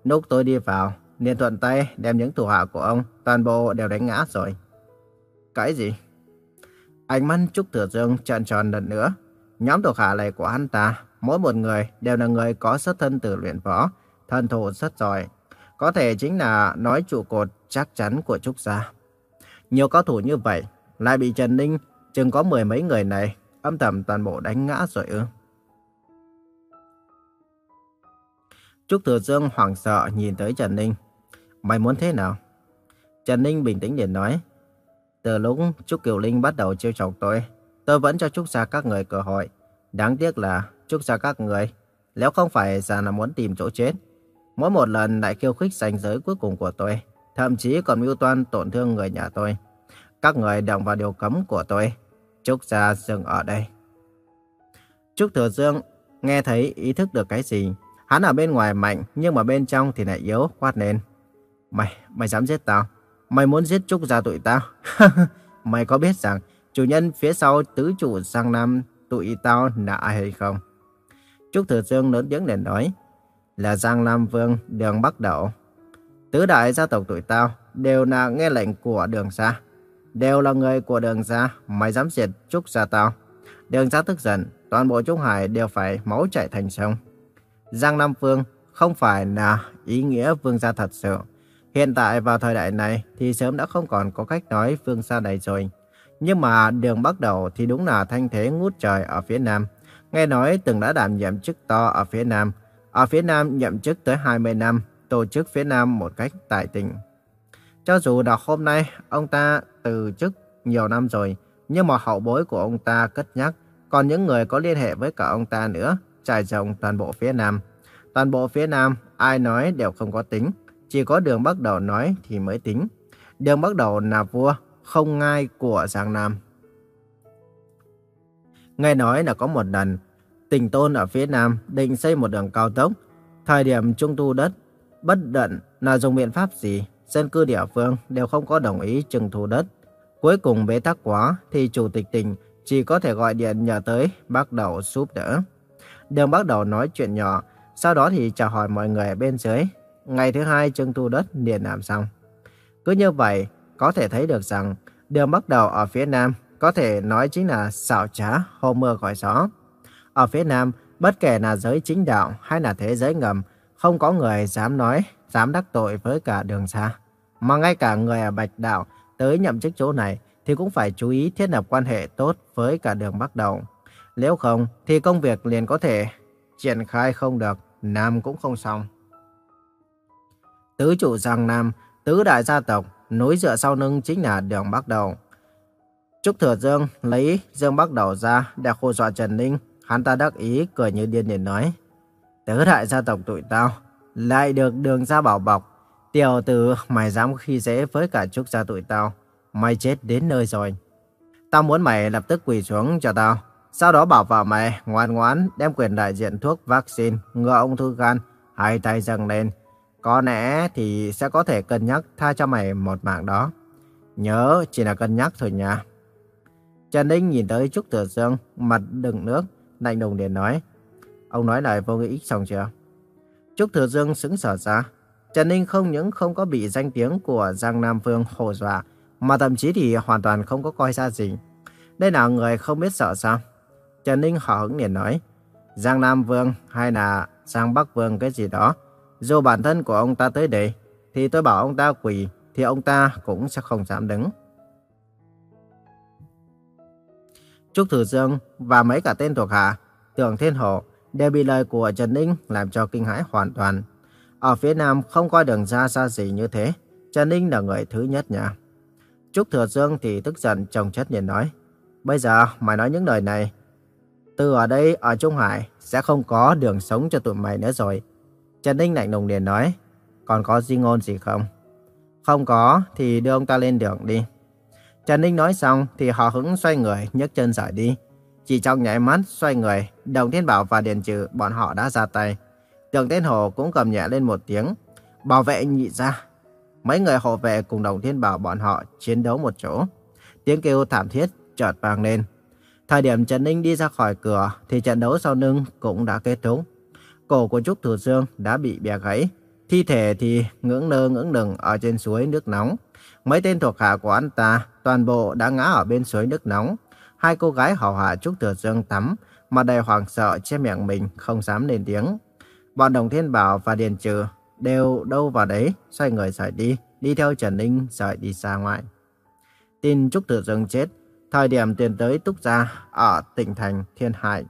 Lúc tôi đi vào, liền thuận tay đem những thủ hạ của ông toàn bộ đều đánh ngã rồi. Cái gì? Ánh mắt Trúc Thừa Dương trợn tròn lần nữa. Nhóm thuộc hạ này của hắn ta, mỗi một người đều là người có xuất thân từ luyện võ, thân thủ rất giỏi. Có thể chính là nói trụ cột chắc chắn của Trúc gia. Nhiều cao thủ như vậy, lại bị Trần Ninh chừng có mười mấy người này âm thầm toàn bộ đánh ngã rồi ư. Trúc Thừa Dương hoảng sợ nhìn tới Trần Ninh. Mày muốn thế nào? Trần Ninh bình tĩnh liền nói. Từ lúc Trúc Kiều Linh bắt đầu trêu chọc tôi, tôi vẫn cho Trúc gia các người cơ hội. Đáng tiếc là Trúc cho các người, nếu không phải là muốn tìm chỗ chết, Mỗi một lần lại khiêu khích ranh giới cuối cùng của tôi, thậm chí còn mưu toan tổn thương người nhà tôi. Các người động vào điều cấm của tôi. Trúc gia dừng ở đây. Trúc Thừa Dương nghe thấy ý thức được cái gì. Hắn ở bên ngoài mạnh nhưng mà bên trong thì lại yếu quát lên. Mày, mày dám giết tao? Mày muốn giết Trúc gia tụi tao? mày có biết rằng chủ nhân phía sau tứ trụ sang Nam tụi tao là ai hay không? Trúc Thừa Dương lớn tiếng liền nói. Là Giang Nam Vương, Đường Bắc Đậu. Tứ đại gia tộc tụi tao đều là nghe lệnh của đường xa. Đều là người của đường xa. Mày dám diệt Trúc gia tao. Đường xa tức giận. Toàn bộ Trung Hải đều phải máu chảy thành sông. Giang Nam Vương không phải là ý nghĩa vương gia thật sự. Hiện tại vào thời đại này thì sớm đã không còn có cách nói vương gia này rồi. Nhưng mà đường bắt Đầu thì đúng là thanh thế ngút trời ở phía Nam. Nghe nói từng đã đảm nhiệm chức to ở phía Nam. Ở phía Nam nhậm chức tới 20 năm, tổ chức phía Nam một cách tại tình. Cho dù đọc hôm nay ông ta từ chức nhiều năm rồi, nhưng mà hậu bối của ông ta cất nhắc, còn những người có liên hệ với cả ông ta nữa, trải rộng toàn bộ phía Nam. Toàn bộ phía Nam, ai nói đều không có tính, chỉ có đường bắt đầu nói thì mới tính. Đường bắt đầu là vua, không ngai của Giang Nam. Nghe nói là có một lần, tỉnh Tôn ở phía Nam định xây một đường cao tốc. Thời điểm trung tu đất, bất luận là dùng biện pháp gì, dân cư địa phương đều không có đồng ý trừng thu đất. Cuối cùng bế tắc quá thì chủ tịch tỉnh chỉ có thể gọi điện nhờ tới bắt đầu giúp đỡ. Đường bắt đầu nói chuyện nhỏ, sau đó thì chào hỏi mọi người ở bên dưới. Ngày thứ hai trưng thu đất liền làm xong. Cứ như vậy, có thể thấy được rằng đường bắt đầu ở phía Nam có thể nói chính là xảo trá hô mưa gọi gió. Ở phía Nam, bất kể là giới chính đạo hay là thế giới ngầm, không có người dám nói, dám đắc tội với cả đường xa. Mà ngay cả người ở Bạch Đạo tới nhậm chức chỗ này thì cũng phải chú ý thiết lập quan hệ tốt với cả đường bắc đầu. Nếu không thì công việc liền có thể triển khai không được, Nam cũng không xong. Tứ trụ Giang Nam, tứ đại gia tộc, nối dựa sau lưng chính là đường bắc đầu. Trúc Thừa Dương lấy Dương Bắc Đầu ra để khô dọa Trần Ninh. Hắn ta đắc ý cười như điên để nói. Tứ đại gia tộc tụi tao, lại được đường ra bảo bọc. Tiểu tử mày dám khi dễ với cả Trúc gia tụi tao. Mày chết đến nơi rồi. Tao muốn mày lập tức quỳ xuống cho tao. Sau đó bảo vợ mày ngoan ngoãn đem quyền đại diện thuốc vaccine ngừa ung thư gan hai tay dâng lên. Có lẽ thì sẽ có thể cân nhắc tha cho mày một mạng đó. Nhớ chỉ là cân nhắc thôi nha. Trần Ninh nhìn tới Trúc Thừa Dương, mặt đựng nước, lạnh lùng để nói. Ông nói lại vô ích xong chưa? Trúc Thừa Dương sững sờ ra. Trần Ninh không những không có bị danh tiếng của Giang Nam Vương hổ dọa, mà thậm chí thì hoàn toàn không có coi ra gì. Đây là người không biết sợ sao? Trần Ninh hở hứng liền nói. Giang Nam Vương hay là Giang Bắc Vương cái gì đó. Dù bản thân của ông ta tới đây, thì tôi bảo ông ta quỳ, thì ông ta cũng sẽ không dám đứng. Trúc Thừa Dương và mấy cả tên thuộc hạ, Tưởng Thiên Hổ đều bị lời của Trần Ninh làm cho kinh hãi hoàn toàn. Ở phía Nam không coi đường ra xa gì như thế, Trần Ninh là người thứ nhất nha. Trúc Thừa Dương thì tức giận chồng chất liền nói, bây giờ mày nói những lời này, từ ở đây ở Trung Hải sẽ không có đường sống cho tụi mày nữa rồi. Trần Ninh lạnh lùng liền nói, còn có di ngôn gì không? Không có thì đưa ông ta lên đường đi. Trần Ninh nói xong thì họ hứng xoay người nhấc chân rời đi. Chỉ trong nháy mắt xoay người, Đồng Thiên Bảo và Điền Trừ bọn họ đã ra tay. Tường Thiên Hồ cũng cầm nhẹ lên một tiếng, bảo vệ nhị ra. Mấy người hộ vệ cùng Đồng Thiên Bảo bọn họ chiến đấu một chỗ. Tiếng kêu thảm thiết chợt vang lên. Thời điểm Trần Ninh đi ra khỏi cửa thì trận đấu sau lưng cũng đã kết thúc. Cổ của Trúc Thừa Dương đã bị bẻ gãy. Thi thể thì ngưỡng nơ ngưỡng đừng ở trên suối nước nóng. Mấy tên thuộc hạ của anh ta toàn bộ đã ngã ở bên suối nước nóng. Hai cô gái hầu hạ Trúc Thừa Dương tắm, mà đầy hoảng sợ che miệng mình không dám lên tiếng. Bọn Đồng Thiên Bảo và Điền Trừ đều đâu vào đấy, xoay người rời đi, đi theo Trần Ninh rời đi xa ngoại. Tin Trúc Thừa Dương chết, thời điểm tiền tới Túc Gia ở tỉnh thành Thiên Hải.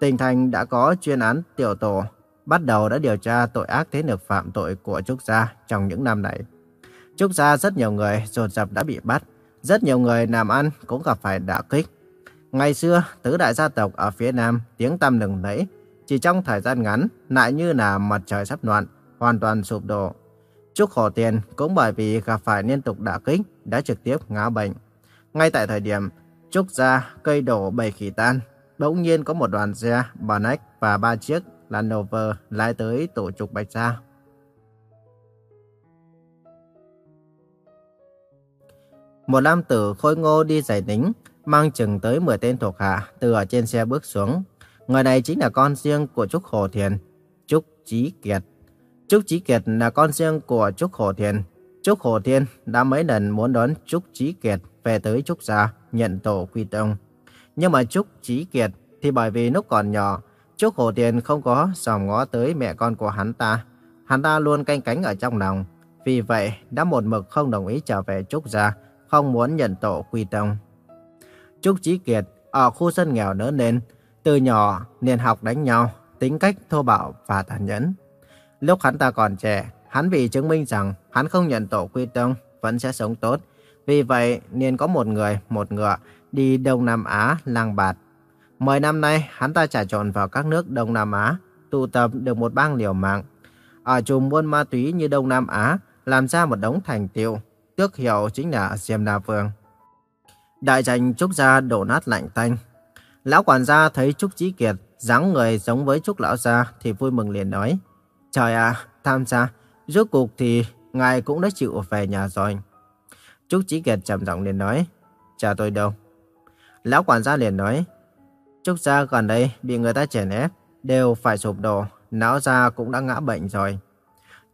Tỉnh thành đã có chuyên án tiểu tổ, bắt đầu đã điều tra tội ác thế lực phạm tội của Trúc Gia trong những năm này. Trúc Gia rất nhiều người dồn dập đã bị bắt, rất nhiều người làm ăn cũng gặp phải đả kích. Ngày xưa, tứ đại gia tộc ở phía Nam tiếng tăm lừng lẫy, chỉ trong thời gian ngắn, lại như là mặt trời sắp loạn, hoàn toàn sụp đổ. Trúc Hổ Tiền cũng bởi vì gặp phải liên tục đả kích đã trực tiếp ngã bệnh. Ngay tại thời điểm Trúc gia cây đổ bầy khỉ tan, bỗng nhiên có một đoàn xe, bà nách và ba chiếc Land Rover lái tới tổ trục Bạch Gia. Một nam tử khôi ngô đi giày nính, mang chừng tới 10 tên thuộc hạ từ ở trên xe bước xuống. Người này chính là con riêng của Trúc Hồ Thiền, Trúc Chí Kiệt. Trúc Chí Kiệt là con riêng của Trúc Hồ Thiền. Trúc Hồ Thiên đã mấy lần muốn đón Trúc Chí Kiệt về tới Trúc Gia nhận tổ quy tông. Nhưng mà Trúc Chí Kiệt thì bởi vì lúc còn nhỏ, Trúc Hổ Tiền không có dòm ngó tới mẹ con của hắn ta. Hắn ta luôn canh cánh ở trong lòng. Vì vậy, đã một mực không đồng ý trở về Trúc Gia, không muốn nhận tổ quy tông. Trúc Chí Kiệt ở khu dân nghèo lớn nên từ nhỏ liền học đánh nhau, tính cách thô bạo và tàn nhẫn. Lúc hắn ta còn trẻ, hắn vì chứng minh rằng hắn không nhận tổ quy tông vẫn sẽ sống tốt. Vì vậy, liền có một người, một ngựa đi Đông Nam Á lang bạt. Mười năm nay, hắn ta trà trộn vào các nước Đông Nam Á, tụ tập được một bang liều mạng. Ở chùm buôn ma túy như Đông Nam Á, làm ra một đống thành tiệu, tước hiệu chính là Diêm đa Vương. Đại tranh Trúc Gia đổ nát lạnh tanh. Lão quản gia thấy Trúc Chí Kiệt dáng người giống với Trúc Lão Gia thì vui mừng liền nói. Trời ạ, tham gia, rốt cuộc thì ngài cũng đã chịu về nhà rồi. Trúc Chí Kiệt trầm giọng liền nói, cha tôi đâu? Lão quản gia liền nói, Trúc gia gần đây bị người ta chèn ép, đều phải sụp đổ, não gia cũng đã ngã bệnh rồi.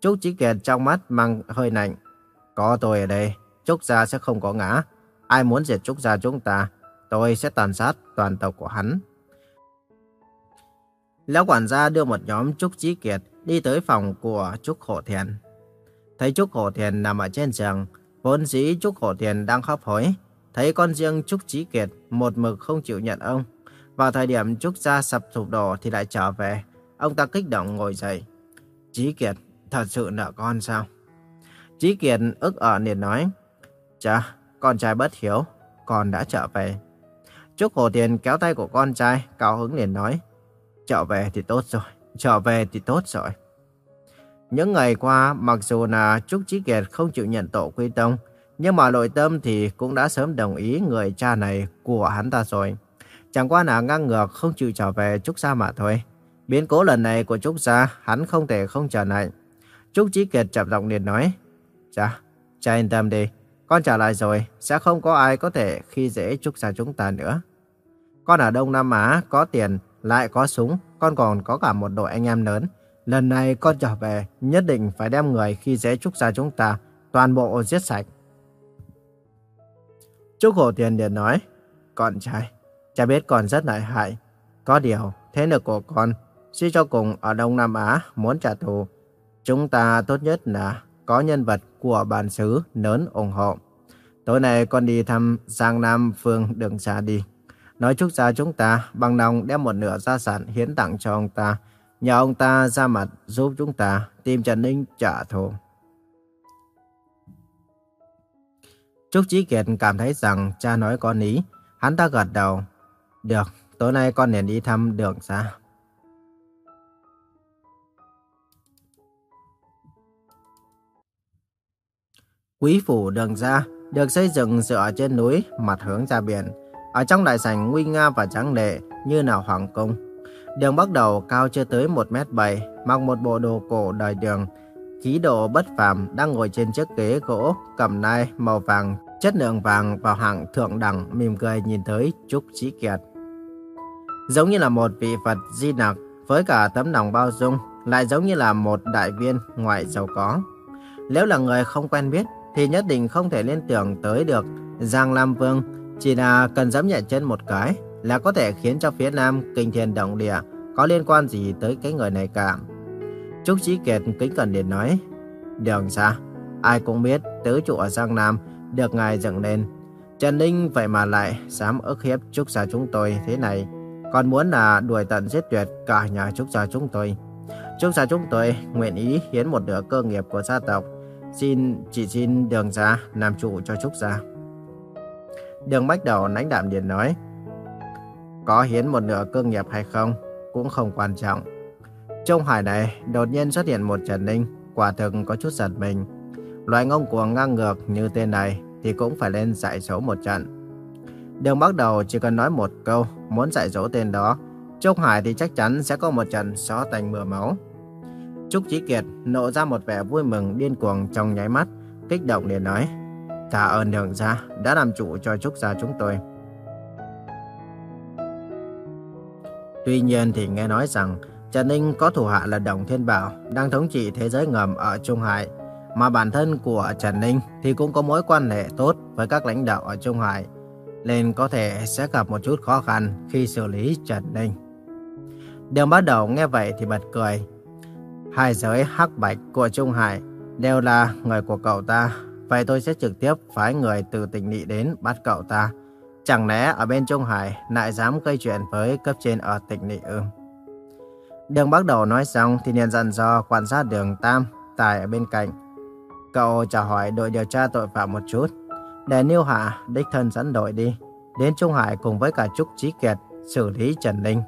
Trúc Chí Kiệt trong mắt mang hơi lạnh, có tôi ở đây, Trúc gia sẽ không có ngã. Ai muốn diệt Trúc gia chúng ta, tôi sẽ tàn sát toàn tộc của hắn. Lão quản gia đưa một nhóm Trúc Chí Kiệt đi tới phòng của Trúc Hổ Thiền. Thấy Trúc Hổ Thiền nằm ở trên giường, vốn dĩ Trúc Hổ Thiền đang khóc hối. Thấy con riêng Trúc Chí Kiệt một mực không chịu nhận ông. Vào thời điểm Trúc gia sập sụp đổ thì lại trở về. Ông ta kích động ngồi dậy. Chí Kiệt, thật sự nợ con sao? Chí Kiệt ức ở liền nói. Chà, con trai bất hiếu, con đã trở về. Trúc hồ tiền kéo tay của con trai, cao hứng liền nói. Trở về thì tốt rồi, trở về thì tốt rồi. Những ngày qua, mặc dù là Trúc Chí Kiệt không chịu nhận tổ quy tông, nhưng mà nội tâm thì cũng đã sớm đồng ý người cha này của hắn ta rồi. Chẳng qua là ngang ngược không chịu trở về Trúc Gia mà thôi. Biến cố lần này của Trúc Gia, hắn không thể không trở lại. Trúc Chí Kiệt chậm giọng liền nói, Cha, cha yên tâm đi, con trở lại rồi, sẽ không có ai có thể khi dễ Trúc Gia chúng ta nữa. Con ở Đông Nam Á có tiền, lại có súng, con còn có cả một đội anh em lớn. Lần này con trở về, nhất định phải đem người khi dễ Trúc gia chúng ta, toàn bộ giết sạch. Trúc Hổ Tiền liền nói, con trai, cha biết con rất lợi hại. Có điều, thế lực của con, suy cho cùng ở Đông Nam Á muốn trả thù. Chúng ta tốt nhất là có nhân vật của bản xứ lớn ủng hộ. Tối nay con đi thăm Giang Nam Phương đường xa đi. Nói chúc gia chúng ta bằng lòng đem một nửa gia sản hiến tặng cho ông ta. Nhờ ông ta ra mặt giúp chúng ta tìm Trần Ninh trả thù. Trúc Chí Kiệt cảm thấy rằng cha nói có lý. Hắn ta gật đầu. Được, tối nay con liền đi thăm đường xa. Quý phủ đường ra được xây dựng dựa trên núi, mặt hướng ra biển. Ở trong đại sảnh nguy nga và trắng lệ như là hoàng cung. Đường bắt đầu cao chưa tới 1m7, mặc một bộ đồ cổ đời đường. Khí độ bất phàm đang ngồi trên chiếc ghế gỗ cầm nai màu vàng, chất lượng vàng vào hạng thượng đẳng mỉm cười nhìn tới Trúc Chí Kiệt. Giống như là một vị Phật di nặc với cả tấm lòng bao dung, lại giống như là một đại viên ngoại giàu có. Nếu là người không quen biết thì nhất định không thể liên tưởng tới được Giang Lam Vương chỉ là cần dẫm nhẹ chân một cái là có thể khiến cho phía Nam kinh thiên động địa có liên quan gì tới cái người này cả. Trúc Chí Kiệt kính cẩn điện nói, đường xa, ai cũng biết tứ trụ ở Giang Nam được ngài dựng lên. Trần Ninh vậy mà lại dám ức hiếp Trúc gia chúng tôi thế này, còn muốn là đuổi tận giết tuyệt cả nhà Trúc gia chúng tôi. Trúc gia chúng tôi nguyện ý hiến một nửa cơ nghiệp của gia tộc, xin chỉ xin đường gia làm chủ cho Trúc gia. Đường Bách Đầu lãnh đạm điện nói. Có hiến một nửa cơ nghiệp hay không cũng không quan trọng. Trong hải này đột nhiên xuất hiện một Trần Ninh, quả thực có chút giật mình. Loại ngông cuồng ngang ngược như tên này thì cũng phải lên dạy số một trận. Đường bắt đầu chỉ cần nói một câu muốn dạy dỗ tên đó, Trúc Hải thì chắc chắn sẽ có một trận xó tành mưa máu. Trúc Chí Kiệt nộ ra một vẻ vui mừng điên cuồng trong nháy mắt, kích động để nói, Tạ ơn đường gia đã làm chủ cho Trúc gia chúng tôi. Tuy nhiên thì nghe nói rằng Trần Ninh có thủ hạ là Đồng Thiên Bảo đang thống trị thế giới ngầm ở Trung Hải, mà bản thân của Trần Ninh thì cũng có mối quan hệ tốt với các lãnh đạo ở Trung Hải, nên có thể sẽ gặp một chút khó khăn khi xử lý Trần Ninh. Đường bắt đầu nghe vậy thì bật cười. Hai giới hắc bạch của Trung Hải đều là người của cậu ta, vậy tôi sẽ trực tiếp phái người từ tỉnh Nị đến bắt cậu ta. Chẳng lẽ ở bên Trung Hải lại dám gây chuyện với cấp trên ở tỉnh Nị ư? Đường bắt đầu nói xong thì liền dặn do quan sát đường Tam, Tài ở bên cạnh. Cậu chào hỏi đội điều tra tội phạm một chút. Để Niêu Hạ đích thân dẫn đội đi. Đến Trung Hải cùng với cả Trúc Trí Kiệt xử lý Trần Ninh.